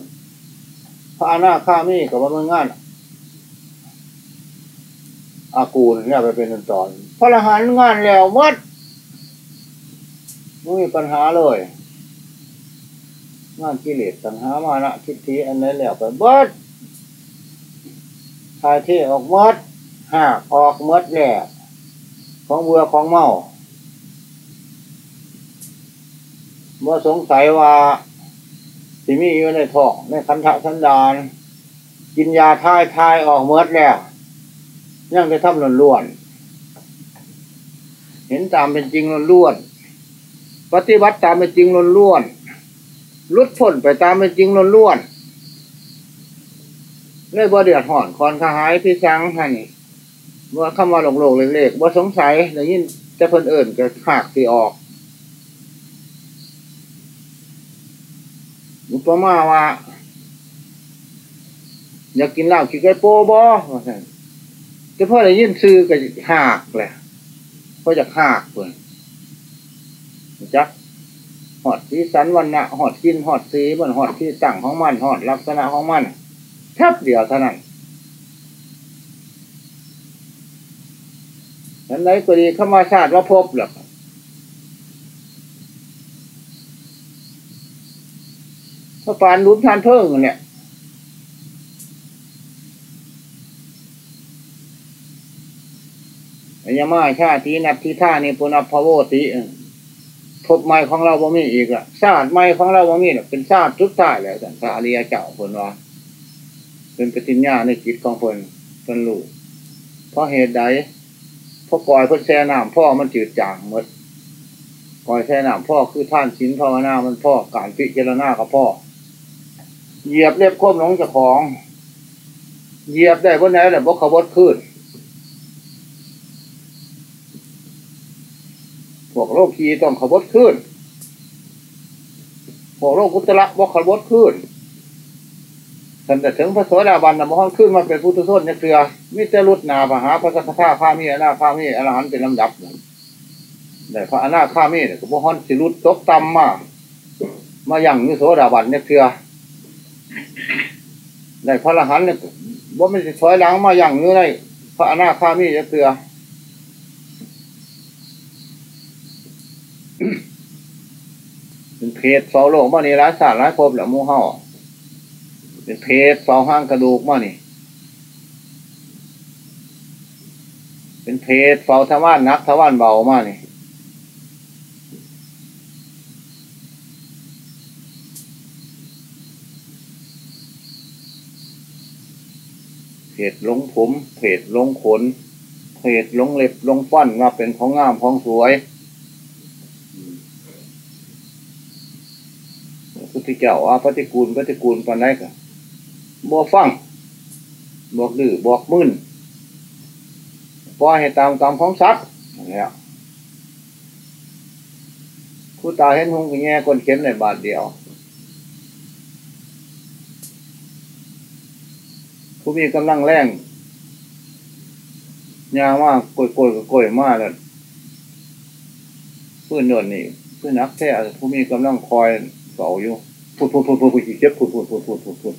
[SPEAKER 1] พระอนาข้ามีกับว่างานอากูลแล้วไปเป็นตอนตอน พระอรหันต์งานแล้วมัดไม่มีปัญหาเลย งานกิเลสตัณหามานะทิฏฐิอันนั้นแล้วไปเบิดทายที่ออกมด หากออกมดแหล่ของเบื่อของเมาเมื่อสงสัยว่าสิมีอยู่ในท้องในคันธะสันดาน กินยาทายทายออกมดแล้วยังจะทำหล่นล้วน เห็นตามเป็นจริงล้วน ปฏิบัติตามเป็นจริงล้วนลุดพ้นไปตามเป็นจริงล้วนเลยบ่เดือดห่อนคอนขหายพี่สังหัน เมื่อเข้ามาหลงโลกเล็กๆบ่สงสัยได้ยินจะเพิ่นเอิ่นก็ขากตีออกอุปมาว่า อยากกินเหล้ากินไก่โป้บ่ว่าซั่นจะพ่อได้ยินซื้อก็หักแหละพ่อจะหักเพิ่นจักหอดสีสันวันนะหอดกินหอดสีมันหอดที่ตั้งของมันหอดลักษณะของมันแทบเดียวเท่านั้น นั้นไหนก็ดีเข้ามาชาติว่าพบหรอกพระปานรุนทานเพิ่งเนี่ยยามาชาตินับที่ท่านี่ปุณพโวติพบใหม่ของเราบ่มีอีกอะชาติใหม่ของเราบ่มีเนี่ยเป็นชาติทุกชาติแล้วแต่พระอริยเจ้าคนว่าเป็นปฏิญญาในจิตของคนเป็นลูกเพราะเหตุใด พราะปล่อยเพื่อแช่น้ำพ่อมันจืดจางหมดปล่อยแช่น้ำพ่อคือท่านชิ้นภาวนามันพ่อการพิจารณากับพ่อ เหยียบเล็บควบน้องเจ้าของ เหยียบได้บนไหนแหละบกขบดขึ้นพวกโรคขีต้องขบดขึ้นพวกโรคกุตระบอกขบดขึ้น ท่านแต่ถึงพระโสดาบันนะมองขึ้นมาเป็นพุทธโทษเนี่ยเกลือมิตรรุดนาพระหาพระสัทธาข้ามีอนาข้ามีอรหันเป็นลำดับแต่พระอนาข้ามีเนี่ยก็มองสิรุดตกต่ำมามาอย่างนิโสดาบันเนี่ยเกลือได้พระอรหันเนี่ยว่าไม่ถอยหลังมาอย่างนี้ได้พระอนาข้ามีเนี่ยเกลือเป็นเพศเฝ้าโลกมานี่ร้ายศารร้ายภพแหละมูเห่า เป็นเพศเฝ้าห้างกระดูกมานี่ เป็นเพศเฝ้าทวารนักทวารเบามานี่เพศลงผมเพศลงขนเพศลงเล็บลงฟันว่าเป็นของงามของสวยพุทธเจ้าว่าปฏิกูลปฏิกูลปันไดกับ บัวฟังบอกดื้อบอกมึนปล่อยให้ตามกรรมของสัตว์นี่ยผู้ผู้ตาเห็นหงก็แง่ก้นเข็มในบาทเดียว ผู้มีกำลังแรงยางมากกยกยกยมากเลยพื้นเนินนี่พื้นนักแท้ผู้มีกำลังคอยเสาอยู่พูดพูดพูดพูดพูดเจ็บพูดพูดพูดพูดพูดพูด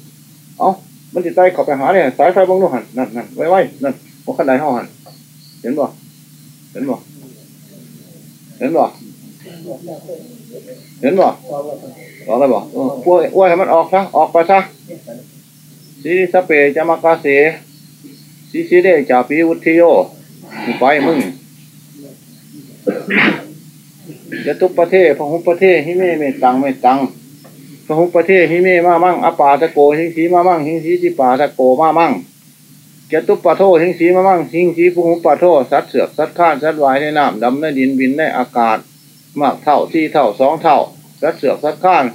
[SPEAKER 1] เอ้ามันจะไต่เข้าไปหาเนี่ยสายไฟบงนู่หันนั่นนั่นไว้ไว้นั่นหัวขันไดห้อหันเห็นบ่เห็นบ่เห็นบ่เห็นบ่ออกไปบ่ออพวกอ้วยให้มันออกซะออกไปซะสีสเปจามากาเสสีสีเดจาปีวุฒิโยไปมึงจะทุกประเทศพหุประเทศฮิเม่เมตังเมตัง พหุประเทศฮิเมมามั่งอปาตะโกหิงสีมามั่งหิงสีจิปาตะโกมามั่งเจตุปปะโทหิงสีมามั่งหิงสีพหุปะโทสัตเสือกสัตข้านสัตวายในน้ำดำในดินบินในอากาศ มากเท่าที่เท่าสองเท่าสัตเสือกสัตข้าน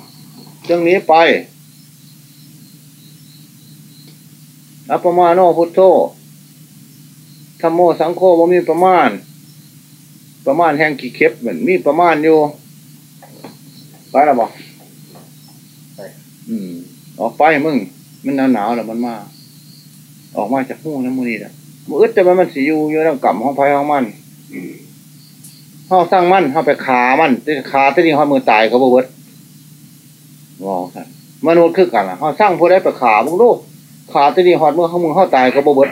[SPEAKER 1] จึงนี้ไปอัปปมาโนพุทโธธรรมโมสังโฆบ่มีประมาณ ประมาณแห่งกี่เข็บเหมือนมีประมาณอยู่ไปแล้วบอก อืม ออกไปมึง มันหนาวหนาวแล้วมันมา ออกมาจากหูน้ำมูนี่แหละมืออึดจะมันมันสีอยู่อยู่แล้วกลับห้องไฟห้องมันห้องสร้างมันห้องไปขามันที่ขาที่นี่ห้องมือตายเขาบวิร์ดงอกันมนุษย์คือกันล่ะห้องสร้างผู้ได้ไปขาบุ้งลูกขาที่นี่หอดมือเขามือเขาตายเขาบเบิด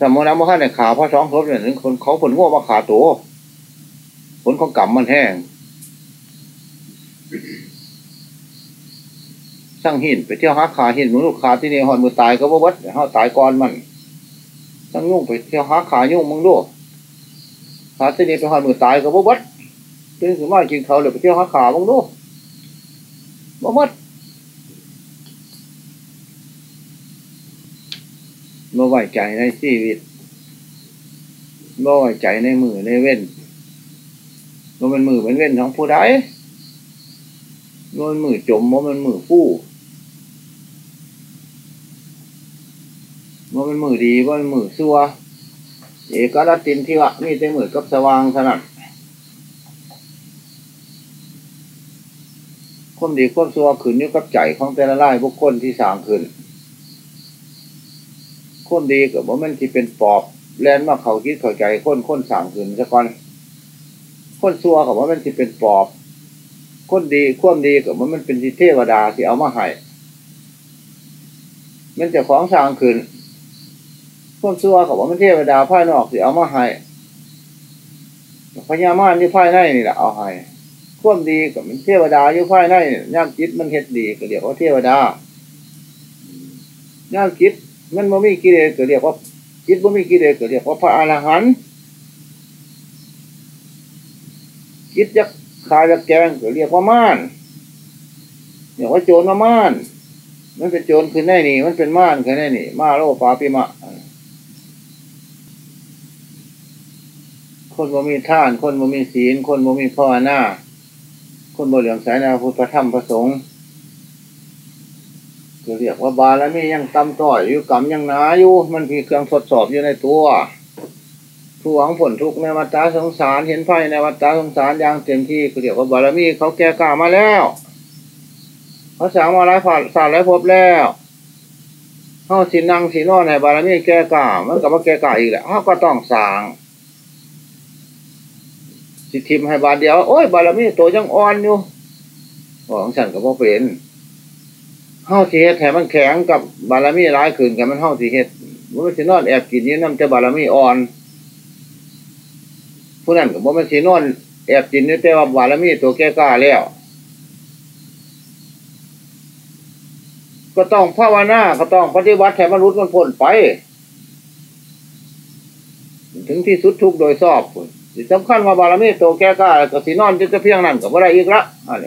[SPEAKER 1] สมมตินะเมื่อเขาในขาพระสองครบเนี่ยถึงคนเขาผลง่วมาขาตัวผลของกรรมมันแห้ง สร้งหินไปเที่ยวหาขาหินมือลูกขาที่นี่หอดมือตายก็บเบิดเขาตายก่อนมันสร้งยุ่งไปเที่ยวหาขายุ่งมึงดูขาที่นี่ไปหอดมือตายก็บเบิดตื่นขึ้นมากินเขาเลยไปเที่ยวหาขามึงดูบ่หมดบ่ไว้ใจในชีวิตบ่ไว้ใจในมือในเว้นบ่มันมือเป็นเว้นของผู้ใดบ่มันมือจมบ่มันมือฟู่ บ่ามันมือดีบ่ามันมือซัวเอกรัตตินที่วะมีแต่มือกับสว่างถนัดความดีความซัวขึ้นอยู่กับใจของแต่ละรายบุคคลที่สางขึ้นคนดีกับว่ามันที่เป็นปอบแลนมาเขาคิดเข้าใจคนคนสางขึ้นซะก่อน คนซัวกับว่ามันที่เป็นปอบ คนดีความดีกับว่ามันเป็นที่เทวดาที่เอามาให้มันจะของสางขึ้น คนซัวกับว่ามันเทวดาภายนอกที่เอามาให้พญามารที่ภายในนี่แหละเอาให้ควมดีกับมันเทวดาอยู่ภายในย่ามจิตมันเฮ็ดดีก็เรียกว่าเทวดาย่ามจิตมันบ่มีกิเลสก็เรียกว่าจิตบ่มีกิเลสก็เรียกว่าพระอรหันต์จิตจะขายจะแกงก็เรียกว่าม่านเรียกว่าโจรมาม่านมันเป็นโจรคือแน่นี่ มันเป็นม่านคือแน่นี่ มาโลปาปิมะ คนบ่มีท่าน คนบ่มีศีล คนบ่มีพ่อหน้า คนบ่เหลืองสายนาพุทธธรรมประสงค์ก็เรียกว่าบาแล้วมียังตำต่อยอยู่กำยังหนาอยู่ มันมีเครื่องทดสอบอยู่ในตัวผู้หวังผลทุกในวัฏฏะสงสารเห็นไฟในวัฏฏะสงสารอย่างเต็มที่ก็เรียกว่าบารมีเขาแก่กล้ามาแล้วเขาสางมาหลายผ่านสารหลายภพแล้วเขาสินั่งสินอนในบารมีแก่กล้ามันกับว่าแก่กล้าอีกแหละเขาก็ต้องสาง สิทิมให้บาทเดียว โอ้ยบารมีตัวยังอ่อนอยู่ของฉันก็บ่เป็นเฮาสิเฮ็ดให้มันแข็งกับบารมีร้ายขึ้นกับมันเฮาสิเฮ็ดมันสินอนแอบกินนี่น้ำจะบารมีอ่อนผู้นั้นก็บ่มันสินอนแอบกินนี่แต่ว่าบารมีตัวแก่กล้าแล้วก็ต้องภาวนาก็ต้องปฏิบัติให้มันรุดมันพ้นไป ถึงที่สุดทุกโดยชอบคุณ สำคัญว่าบารมีโตแก่กล้าก็สินอนจะจะเพียงนั่นกับอะไรอีกละอะไร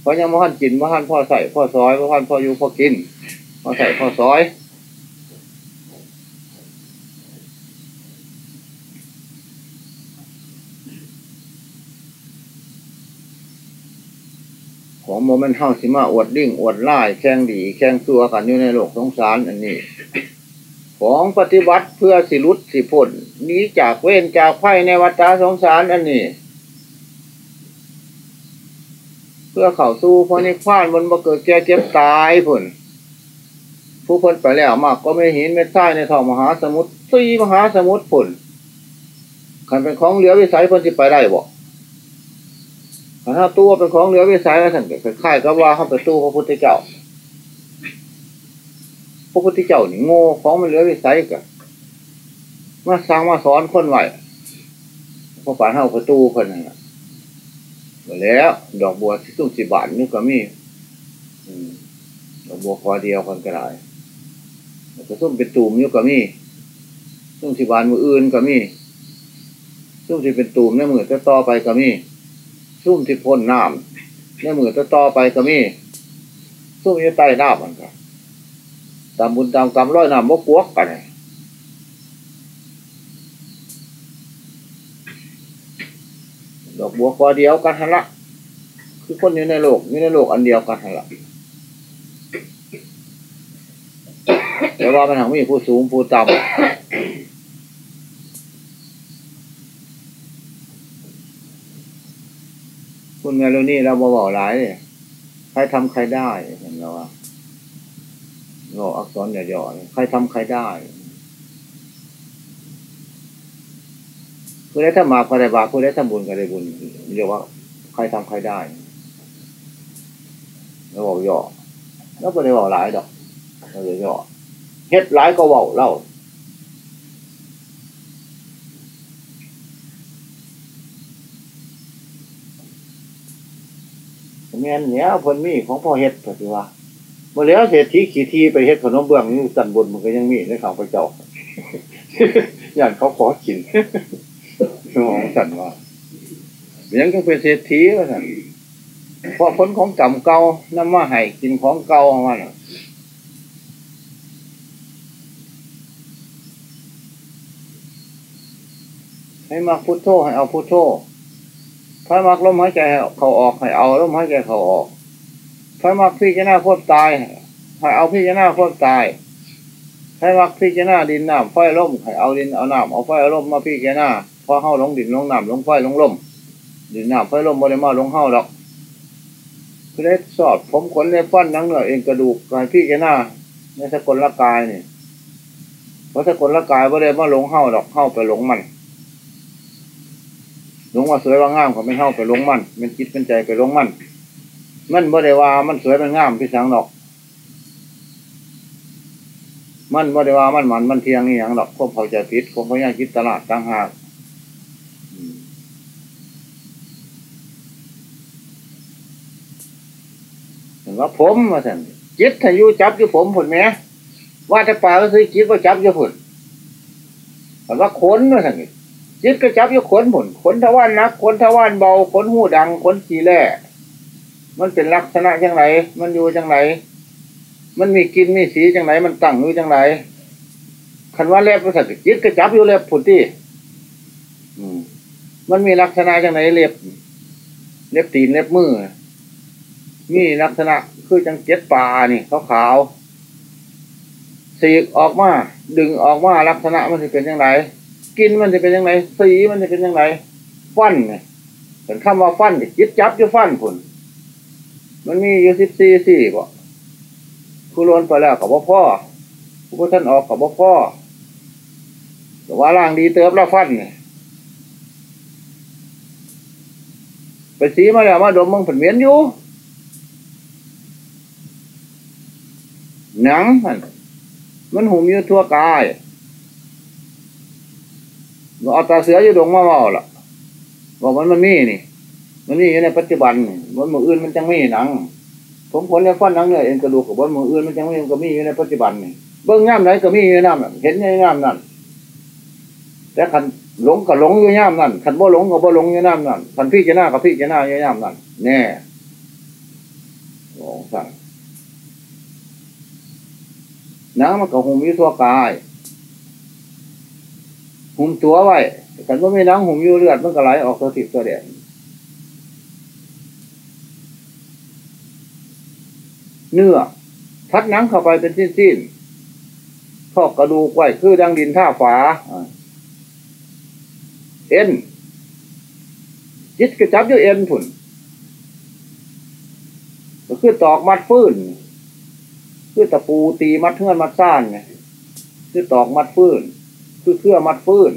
[SPEAKER 1] เพราะยังมหันกินมหันพ่อใส่พ่อซอยมหันพ่ออยู่พ่อกินพ่อใส่พ่อซอยของโมเมนต์เฮาสิมาอวดดิ่งอวดไล่แข่งดี แข่งตัวกันอยู่ในโลกสงสารอันนี้ ของปฏิบัติเพื่อสิรุดสิพ้นหนีจากเว้นจากไฟในวัฏสงสารอันนี้ เพื่อเข้าสู่พราะนิพพานบนบ่เกิดแก่เจ็บตายผุนผู้คนไปแล้วมากก็ไม่เห็นไม่ใช่ในท้องมหาสมุทรซีมหาสมุทรผุนขันเป็นของเหลือวิสัยคนที่ไปได้บ่ขันถ้าตัวเป็นของเหลือวิสัยแล้วท่านก็คล้ายกับว่าเขาไปตู้พระพุทธเจ้า พระพุทธเจ้านี่โง่ของมันเหลือวิสัยกันมาสร้างมาสอนคนไหวพอป่านเฮาประตูคนนั่นแหละแล้ว ดอกบัวที่ตุ้งสิบาทนี่ก็มีดอกบัวคอเดียวคนก็ได้แล้วก็ส้มเป็นตูมนี่ก็มีตุ้งสิบาทมืออื่นก็มีซุ้มที่เป็นตูมในมือจะต่อไปก็มีซุ้มที่พ่นน้ำในมือจะต่อไปก็มีซุ้มยี่ใต้น้ำมันก็ ตามบุญตามกรรมร้อยน้ำมกวกกันดอกบัวคอเดียวกันหันละคือคนอยู่ในโลกอยู่ในโลกอันเดียวกันหันละแต่ว่ามันทางมีผู้สูงผู้ต่ำคุณเมโลนี่เราบอกหลายเลยใครทำใครได้เห็นไหมว่า เราอักษรหย่อใครทำใครได้ผู้ใดถ้ามาก็ได้บาปผู้ใดทำบุญก็ได้บุญเรียกว่า ใครทำใครได้เราบอกย่อแล้วก็ได้บอกหลายดอกเราจะย่อเฮ็ดหลายก็บอกเล่าแม่นเนี้ยพนมีของพ่อเฮ็ดปฏิว่า มื่อแล้วเศรษฐีขี่ทีไปเฮ็ดขนมเบื้องนี่สันบนมันก็ยังมีในข่าวพระเจ้าอย่างเขาขอกินสมองสั่นว่ายังก็เป็นเศรษฐีว่าสั่นเพราะผลของกรรมเก่านำมาให้กินของเก่ามันให้มาพุทโธให้เอาพุทโธถ้ามักลมหายใจเขาออกให้เอาลมหายใจเขาออก ถ้ามักพี่จะหน้าพบตายให้เอาพี่จะหน้าพบตายถ้ามักพี่จะหน้าดินน้ำไฟล่มให้เอาดินเอาน้ำเอาไฟเอาล่มมาพี่จะหน้าพอเข้าลงดินลงน้ำลงไฟลงล่มดินน้ำไฟล่มบริมาลงเข้าดอกคือได้สอดผมขนในฟันนังเหนือเองกระดูกกายพี่จะหน้าในสกุลละกายนี่เพราะสกุลละกายบริมาลงเข้าดอกเข้าไปหลงมันหลงว่าสวยว่างามเขาไม่เข้าไปลงมันมันคิดเป็นใจไปลงมัน มันบ่ได้ว่ามันสวยมันงามพี่สังดอก มันบ่ได้ว่ามันหมันมันเทียงนี่อย่างดอกพวกเขาใจพิษพวกเขาอยากคิดตลาดต่างหากเห็นว่าผมมาสั่นจิตทายุจับอยู่ผมผลไหมว่าจะป่าก็คือจิตว่าจับอยู่ผลแต่ว่าขนมาสั่นจิตก็จับอยู่ขนผลขนทวารนักขนทวารเบาขนหูดังขนสีแร่ มันเป็นลักษณะจังไรมันอยู่จังไรมันมีกินมีสีจังไรมันตั้งอยู่จังไรคันว่าเล็บประสาทจิตก็จับอยู่เล็บผุดที่มันมีลักษณะจังไรเล็บ เล็บตีนเล็บมือ มีลักษณะคือจังเจ็ดปลานี่ขาวขาวสีออกมา ดึงออกมาลักษณะมันจะเป็นยังไงกินมันจะเป็นยังไงสีมันจะเป็นยังไงฟันไงเป็นคำว่าฟันจิตจับอยู่ฟันผล มันมีอยู่สิบสี่สี่บ่ผู้ล้นไปแล้วกับพ่อผู้ท่านออกกับพ่อแต่ว่าล่างดีเติบแล้วฟันเนี่ยไปสีมาแล้วมาดมมึงผลเมียนอยู่หนังมันมันหุ่มอยู่ทั่วกายเอาตาเสืออยู่ดงมาเมาล่ะบอกมันมันมีนี่ มันนี่ในปัจจุบันบนมืออื่นมันจังไม่หนัง ผมผลแล้วฟันหนังเนี่ยเอ็นกระดูกกับบนมืออื่นมันจังไม่ก็มีในปัจจุบันนี่เบื้องย่ามไหนก็มีในน้ำเห็นในน้ำนั่นแต่ขันหลงกับหลงอยู่ย่ามนั่นขันบ่หลงกับบ่หลงอยู่น้ำนั่นขันพี่จะหน้ากับพี่จะหน้าอยู่ย่ามนั่นแน่หลงสั่งน้ำมันก็หุ่มอยู่ทั่วกาย หุ่มตัวไว้ขันว่าไม่น้ำหุ่มอยู่เลือดมันก็ไหลออกตัวติดตัวเดีย เนื้อพัดนังเข้าไปเป็นสิ้นสิ้นพอกกระดูกไว้คือดังดินท่าฝาเอ็นจิตก็จับอยู่เอ็นผุนก็คือตอกมัดฟื้น คือตะปูตีมัดเทือนมัดซ่านไงคือตอกมัดฟื้น คือเครื่อมัดฟื้น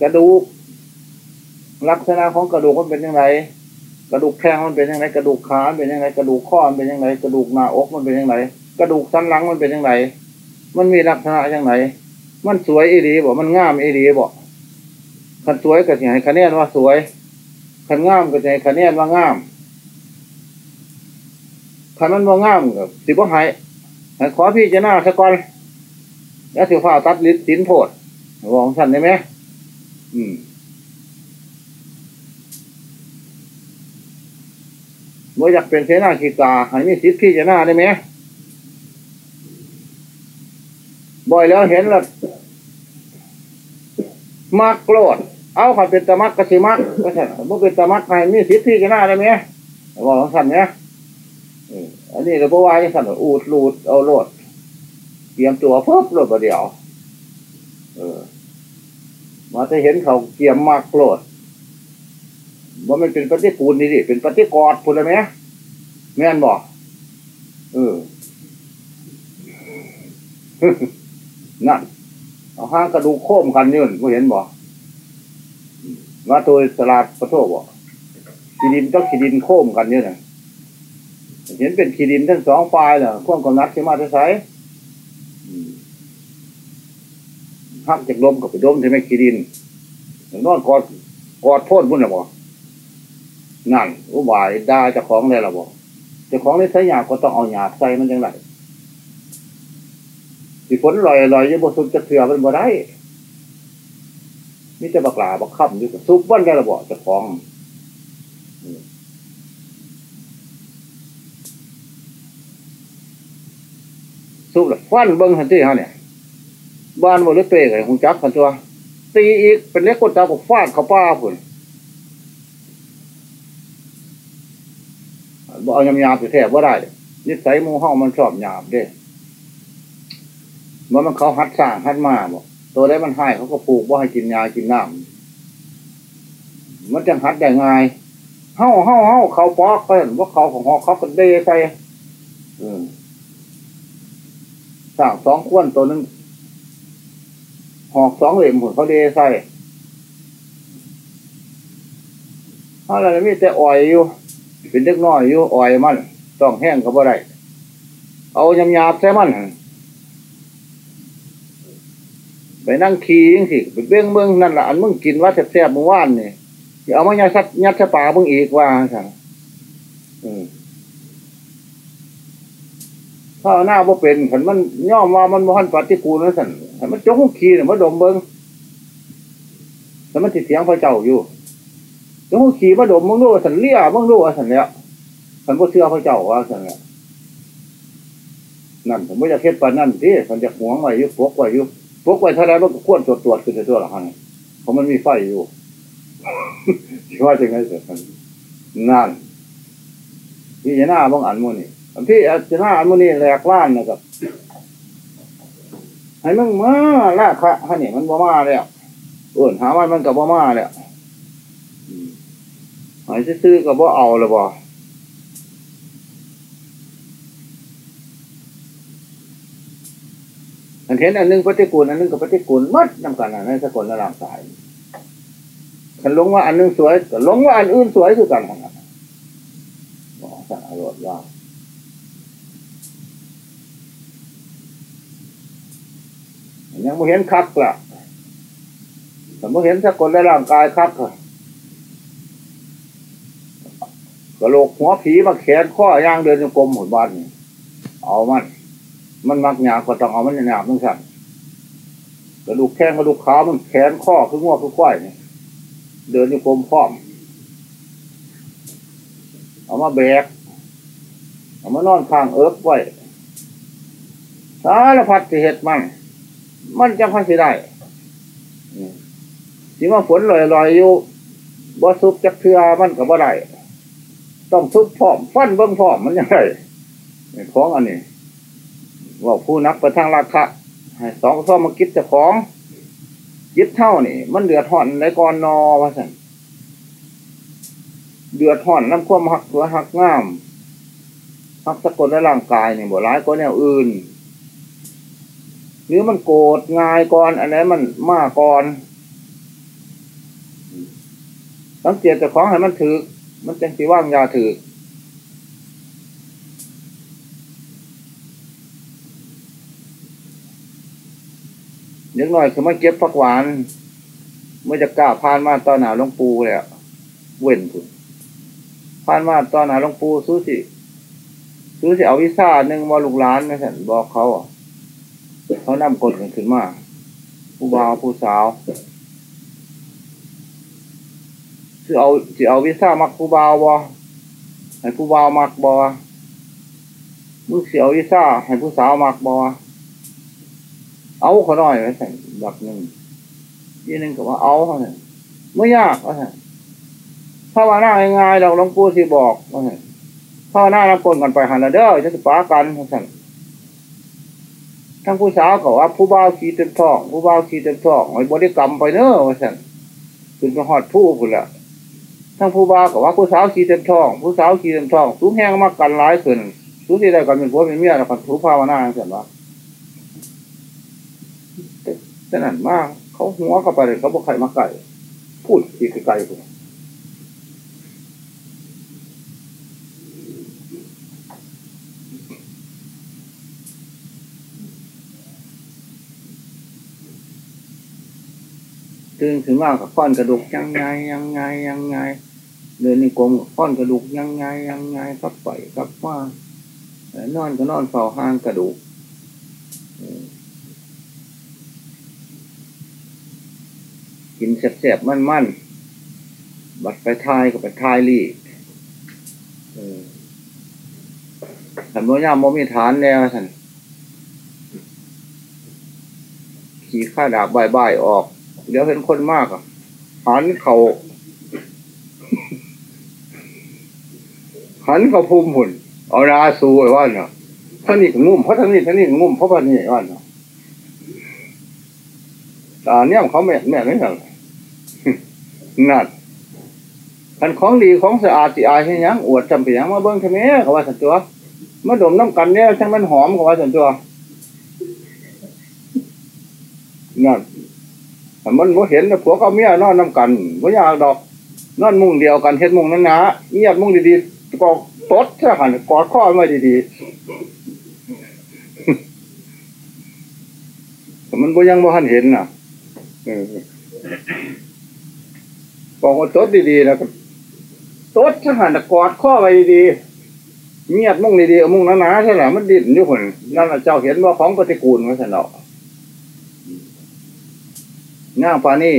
[SPEAKER 1] กระดูก ลักษณะของกระดูกมันเป็นยังไงกระดูกแข้งมันเป็นยังไงกระดูกขาเป็นยังไงกระดูกข้อมันเป็นยังไงกระดูกหน้าอกมันเป็นยังไงกระดูกสันหลังมันเป็นยังไงมันมีลักษณะยังไงมันสวยอีดีบอกมันงามอีดีบอกคันสวยก็จะให้คะแนนว่าสวยคันงามก็จะให้คะแนนว่างามคันมันว่างามก็สิบ่หายขอพี่จะหน้าสะก่อนแล้วสิฟ้าตัดลิ้นสินโพดบอกสั่นได้ไหมอืม บ่อยากเป็นเสนาขีกาให้มีสิทธิ์พี่จะหน้าได้ไหมบ่อยแล้วเห็นแล้วมักโกรธเอาขันเป็นตะมักกสิมักก็ใช่บ่เป็นตะมักให้มีสิทธิ์พี่จะหน้าได้ไหมบอกของสั่นเนี่ยอันนี้เราบอกว่าอย่างสั่นอูดรูดเอาโลดเตรียมตัวเพิ่มโลดประเดี๋ยวเออมาจะเห็นเขาเตรียมมากโกรธ ว่ามันเป็นปฏิปูนนี่ดิเป็นปฏิกอดพูดเลยไหมแม่นบอกเออนั่นเอาห้างกระดูกโค้มกันยืนก็เห็นบอกว่าตัวตลาดประโทษบอกขีดินก็ขีดินโค้มกันยืนนะเห็นเป็นขีดินทั้งสองฝ่ายเน่ะควงกำนัดที่มาจะใช้หักจากลมกับไปดมที่ไหมขีดินนอนกอดกอดโทษบุญนะบอก นั่นอุบายด่าเจ้าของเลยละบอกเจ้าของในใช้ยาก็ต้องเอาหยาใส่มันยังไงสิฝนลอยลอยยังบสุดจะเถื่อมันบ่ได้นี่จะบักลาบักค่ำอยู่กับซุปวันได้ละบอกเจ้าของซุปละฟันเบิ้งทันทีฮะเนี่ยบ้านบริเปกไอ้หงจักขันตัวตีอีกเป็นเล็กกดตาบอกฟาดเขาป้าพุ่น บอกเอายำยาไปแทบว่าได้นิสัยมูห้องมันชอบหยาบเด้เมื่อมันเขาหัดสร้างหัดมาบอกตัวได้มันให้เขาก็ปลูกว่าให้กินยากินน้ำมันจะหัดได้ง่ายเฮ้าเฮ้าเฮ้าเขาปอกก็เห็นว่าเขาของเขาเขาก็เด้ใส่สร้างสองขวนตัวนึงหอกสองเหลี่ยมหุ่นเขาเดใส่อะไรไม่แต่อ่อยอยู่ เป็นเล็กน้อยอยู่อ่อยมันต้องแห้งก็บ่ได้เอายำยาบใส่มันไปนั่งขี่ยังสิไปเบ้งเบิ้งนั่นแหละอันมึงกินว่าแซ่บๆมึงว่านนี่เอามายัดซัดยัดใส่ปากมึงอีกว่าสั่งถ้าหน้าว่าเป็นขันมันย่อมว่ามันมันปฏิกูลนั่นสั่นมันจงขี้เนี่ยมันดมเบิ้งแต่มันติดเสียงพระเจ้าอยู่ จงขี้มาดมมึงรู้สันเลี้ยมึงรู้สันเนี้ยสันพ่เชื่อพระเจ้าว่าสันเนี้ยนั่นผมไม่จะเทศปานนั่นที่สันจะหวงไว้ยุบพกไว้ยุบพกไว้เท่าไรมันก็ควรตรวจตรวจขึ้นตัวละหันเพราะมันมีไฟอยู่ที่ว่าจะไงเสร็จนั่นพี่จะหน้าบ้องอันมูนี่พี่จะหน้าอันมูนี่แหลกล้านนะครับให้มึงมาละค่ะฮะนี่มันบ่มาแล้วอ้วนหามันมันกับบ่มาแล้ว หายซื้อกับบ่เอาลยบ่อันเห็นอันนึงปฏิกูลอันนึงกับปฏิกูลมัดนำกันในนั้นสกุลละลางสายฉันลงว่าอันนึงสวยแต่ลงว่าอันอื่นสวยคือกันของนั้นบอกสั่งอรรถยายังไม่เห็นคักละแต่ไม่เห็นสกคนในร่างกายคักค่ะ กระโหลกหัวผีมาแขนข้อย่างเดินจงกรมหุ่นบ้านนี่เอามัน มันมักหยาบก็ต้องเอามันหยาบต้องสั่นกระดูกแข้งกระดูกขามันแขนข้อคือง้อคือควายนี่เดินจงกรมพร้อม เอามาแบก เอามานอนข้างเอิบไว้สารพัดเหตุมัน มันจะพันสิได้ที่ว่าฝนลอยลอยอยู่บ่ซุบจักเทือมันกับบ่ได้ ต้องซุบพร้อมฟันเบิ้งพร้อมมันยังไงของอันนี้ว่าผู้นักประทางราคาให้สองซ่อมมาคิดจะของยึดเท่านี่ มันเดือดห่อนในก่อนนอว่าสันเดือดห่อนน้ำความหักตัวหักงามหักสะกดในร่างกายนี่บ่ร้ายก็แนวอื่น หรือมันโกรธง่ายก่อนอันไหนมันมากก่อนสังเกตแต่ของให้มันถือ มันจังสีว่างยาถือเด็กหน่อยคือมาเก็บผักหวาน เมื่อจะกล้าพานมาตอนหนาวลงปูเลยอะเว้นคุณพานมาตอนหนาวลงปูสู้อสิสู้อสิเอาวิซ่าหนึ่งมาลูกหลานนะฉันบอกเขาเขานำกดกันขึ้นมาผู้บ่าวผู้สาว สิเอาสิเอาวิซ่ามักผู้บ่าวบ่ให้ผู้บ่าวมักบ่มึงสิเอาวิซ่าให้ผู้สาวมักบ่เอาเขาหน่อยไว้ใส่บักหนึ่งยี่หนึ่งก็ว่าเอาเขาเนี่ยไม่ยากว่าไงภาวนาง่ายๆเราหลวงปู่สิบอกว่าไงภาวนาลำปนกันไปหันละเด้อจะสปากันว่าไงทั้งผู้สาวก็ว่าผู้บ่าวขี่เต็มท้อง ผู้บ่าวขี่เต็มท้องไอ้บริกรรมไปเนอะว่าไงขึ้นไปหอดผู้พุ่นละ ทั้งผู้บ่าวก็ว่าผู้สาวขี่เต็มท้อง ผู้สาวขี่เต็มท้องสูงแห้งมากกันหลายขึ้นสูงที่ได้กันเป็นผัวเป็นเมียแล้วกันถูภาวนาเสร็จแล้วแต่นั่นมาก เขาหัวเข้าไปเลยเขาบอกใครมาไก่พูดที่ไกลๆผมตื่นขึ้นมากับก้อนกระดูกยังไงยังไงยังไง เดินนี่กลมก้อนกระดูกยังไงยังไงกับไปกับว่านอนก็นอนเฝ้าห้างกระดูกกินแสบๆมั่นๆ บัดไปทายก็ไปทายลี่ทำโนย่ามโมมีฐานแล้วท่านขี่ข้าดาบใบใบออก เดี๋ยวเห็นคนมากอะหันเข่า หันเขาภูมิหุ่นเอานาสูไอ้ว่าเนาะท่านี่ก็งุ่มเพราะท่านี่ท่านี่งุ่มเพราะว่านี่ไอ้ว่าเนาะตาเนี่ยเขาแม่แม่ไม่เหรอนั่นคันของดีของสะอาดสิอายใช่ยังอวดจำเป็นยังมาเบิ้งทำไมเขาว่าสันตัวมาดมน้ำกันเนี่ยช่างมันหอมเขาว่าสันตัวนั่นแต่มันบ่เห็นนะผัวกับเมียนอนน้ำกันบ่อยากดอก นอนมุ้งเดียวกันเฮ็ดมุ้งนั้นนะเงียบมุ้งดีๆ กอดตดซะหันกอดข้อไม่ดีๆแต่มันบ่ยังบ่ทันเห็นน่ะบอกว่าตดดีๆนะก็ตดทหารกอดข้อไว้ดีๆเงียบมุ่งดีๆมุ่งหนาๆใช่ไหมมันดิ้นอยู่คนนั่นเจ้าเห็นว่าของปฏิกูลมาสนอกง่างปานี่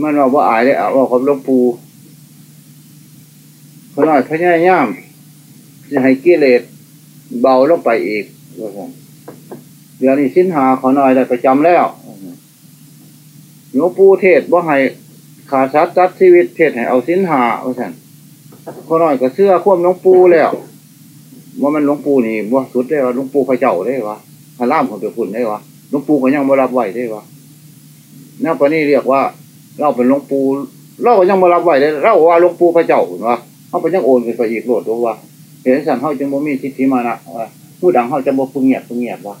[SPEAKER 1] มันว่าว่าอายเลยอะว่าความลงปูาน่อยพญายามจะให้กิเลสเบาลงไปอีกเดี๋ยวนี้สิ้นหาขาหน่อยได้ประจำแล้วโยปูเทศว่าให้ขาสัตว์ตัดชีวิตเทศให้เอาสินหาเอาสันคนน้อยก็เสื้อควมหลวงปู่แล้ว ว่ามันหลวงปู่นี่ว่าสุดได้ว่าหลวงปู่พระเจ้าได้วะพระล่ามของตัวคุณได้วะหลวงปู่ก็ยังบรับไหวได้วะนั่นปนี้เรียกว่า เราเป็นหลวงปู่เราก็ยังบรับไหวได้เราว่าหลวงปู่พระเจ้าเหรอ เขาไปยังโอนไปอีกโหลดว่าเห็นสันเขาจึงบ่มีทิฏฐิมานะว่าผู้ดังเขาจะบ่พึงเงียบพึงเงียบวะ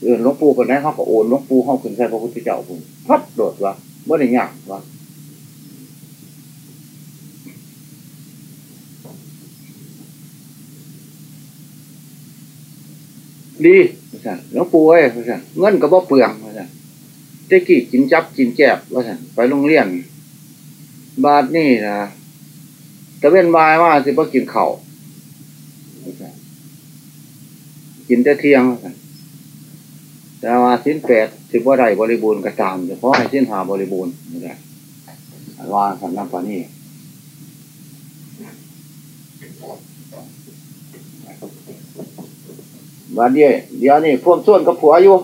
[SPEAKER 1] เออหลวงปู่คนนั้นเขาก็โอนหลวงปู่เขาขึ้นใส่พระพุทธเจ้าพุ่งพัดโดดวะบ่ได้ยากวะดีว่าสั่นหลวงปู่เอ้ยว่าสั่นเงินก็บ่เปลืองว่าสั่นเจ๊กี้กินจับกินแจบว่าสั่นไปโรงเรียน บาทนี่นะ ตะเว้นบายว่าสิบ่กินเข่ากินแต่เที่ยงแต่ว่าสิ้นแปดสิบว่าใดบริบูรณ์ก็ตามเฉพาะให้สิ้นหาบริบูรณ์นี่แหละว่าสำนักปานี้บาดเดียวเดี๋ยวนี่พ่วงส่วนกับผัวอยู่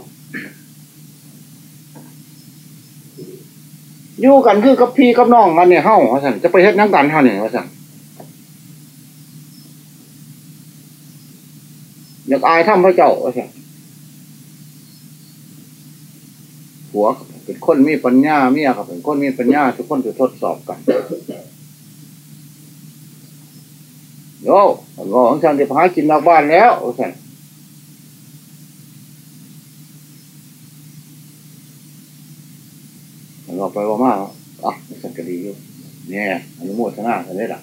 [SPEAKER 1] อยู่กันคือกับพี่กับน้องกันเนี่ยเฮ้าว่าสั่นจะไปเฮ็ดนังกันเท่านี่ว่าสั่น อยากอายทำพระเจ้าว่าสั่นผัวเป็นคนมีปัญญาเมียกับเป็นคนมีปัญญาทุกคนจะทดสอบกันโย่ผมบอของฉันจะพากินนอกบ้านแล้วโอ้ฉันผมบอกไปว่ามาอะสันก็ดีอยู่เนี่ยอนุโมทนากันเลยล่ะ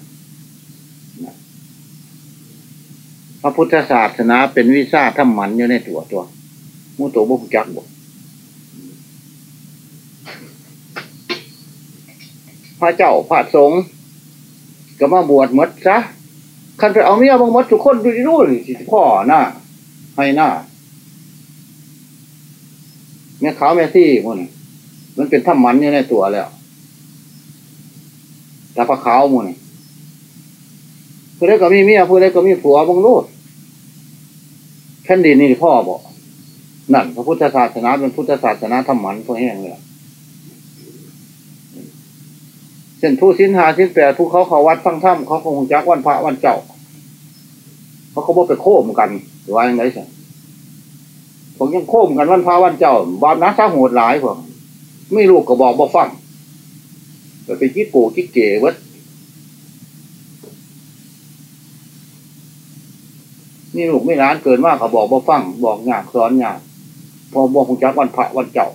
[SPEAKER 1] พระพุทธศาสนาเป็นวิชาธรรมันอยู่ในตัวตัวมูตัวบุกจักบอกพระเจ้าพระสงฆ์ก็มาบวชมดซะคันไปเอาเมียบางมดทุกคนดูที่นู่นสิพ่อหน้าให้หน้าแม่ขาวแม่ซี่มันมันเป็นถ้ำมันอยู่ในตัวแล้วแต่พระขาวมัน ผู้ใดก็มีเมียผู้ใดก็มีผัวบางโลดแผ่นดินนี่พ่อบอกนั่นพระพุทธศาสนาเป็นพุทธศาสนาธรรมันพวกแห้งเลยเช่นผู้สิ้นหาสิ้นแปดผู้เขาเขาวัดฟังถ้ำเขาคงจักวันพระวันเจ้าเขาเขาบอกไปโค้มกันหรือว่าอย่างไรสิผมยังโค้มกันวันพระวันเจ้า บาปนะสาโหดหลายพวกไม่รู้ก็บอกบ่ฟังแต่ไปคิดโกคิดเก๋เวัด นี่ลูกไม่ร้านเกินมากขาบอกบ่ฟังบอกงากสอนงากพอบอกคงจักวันพระวันเจ้า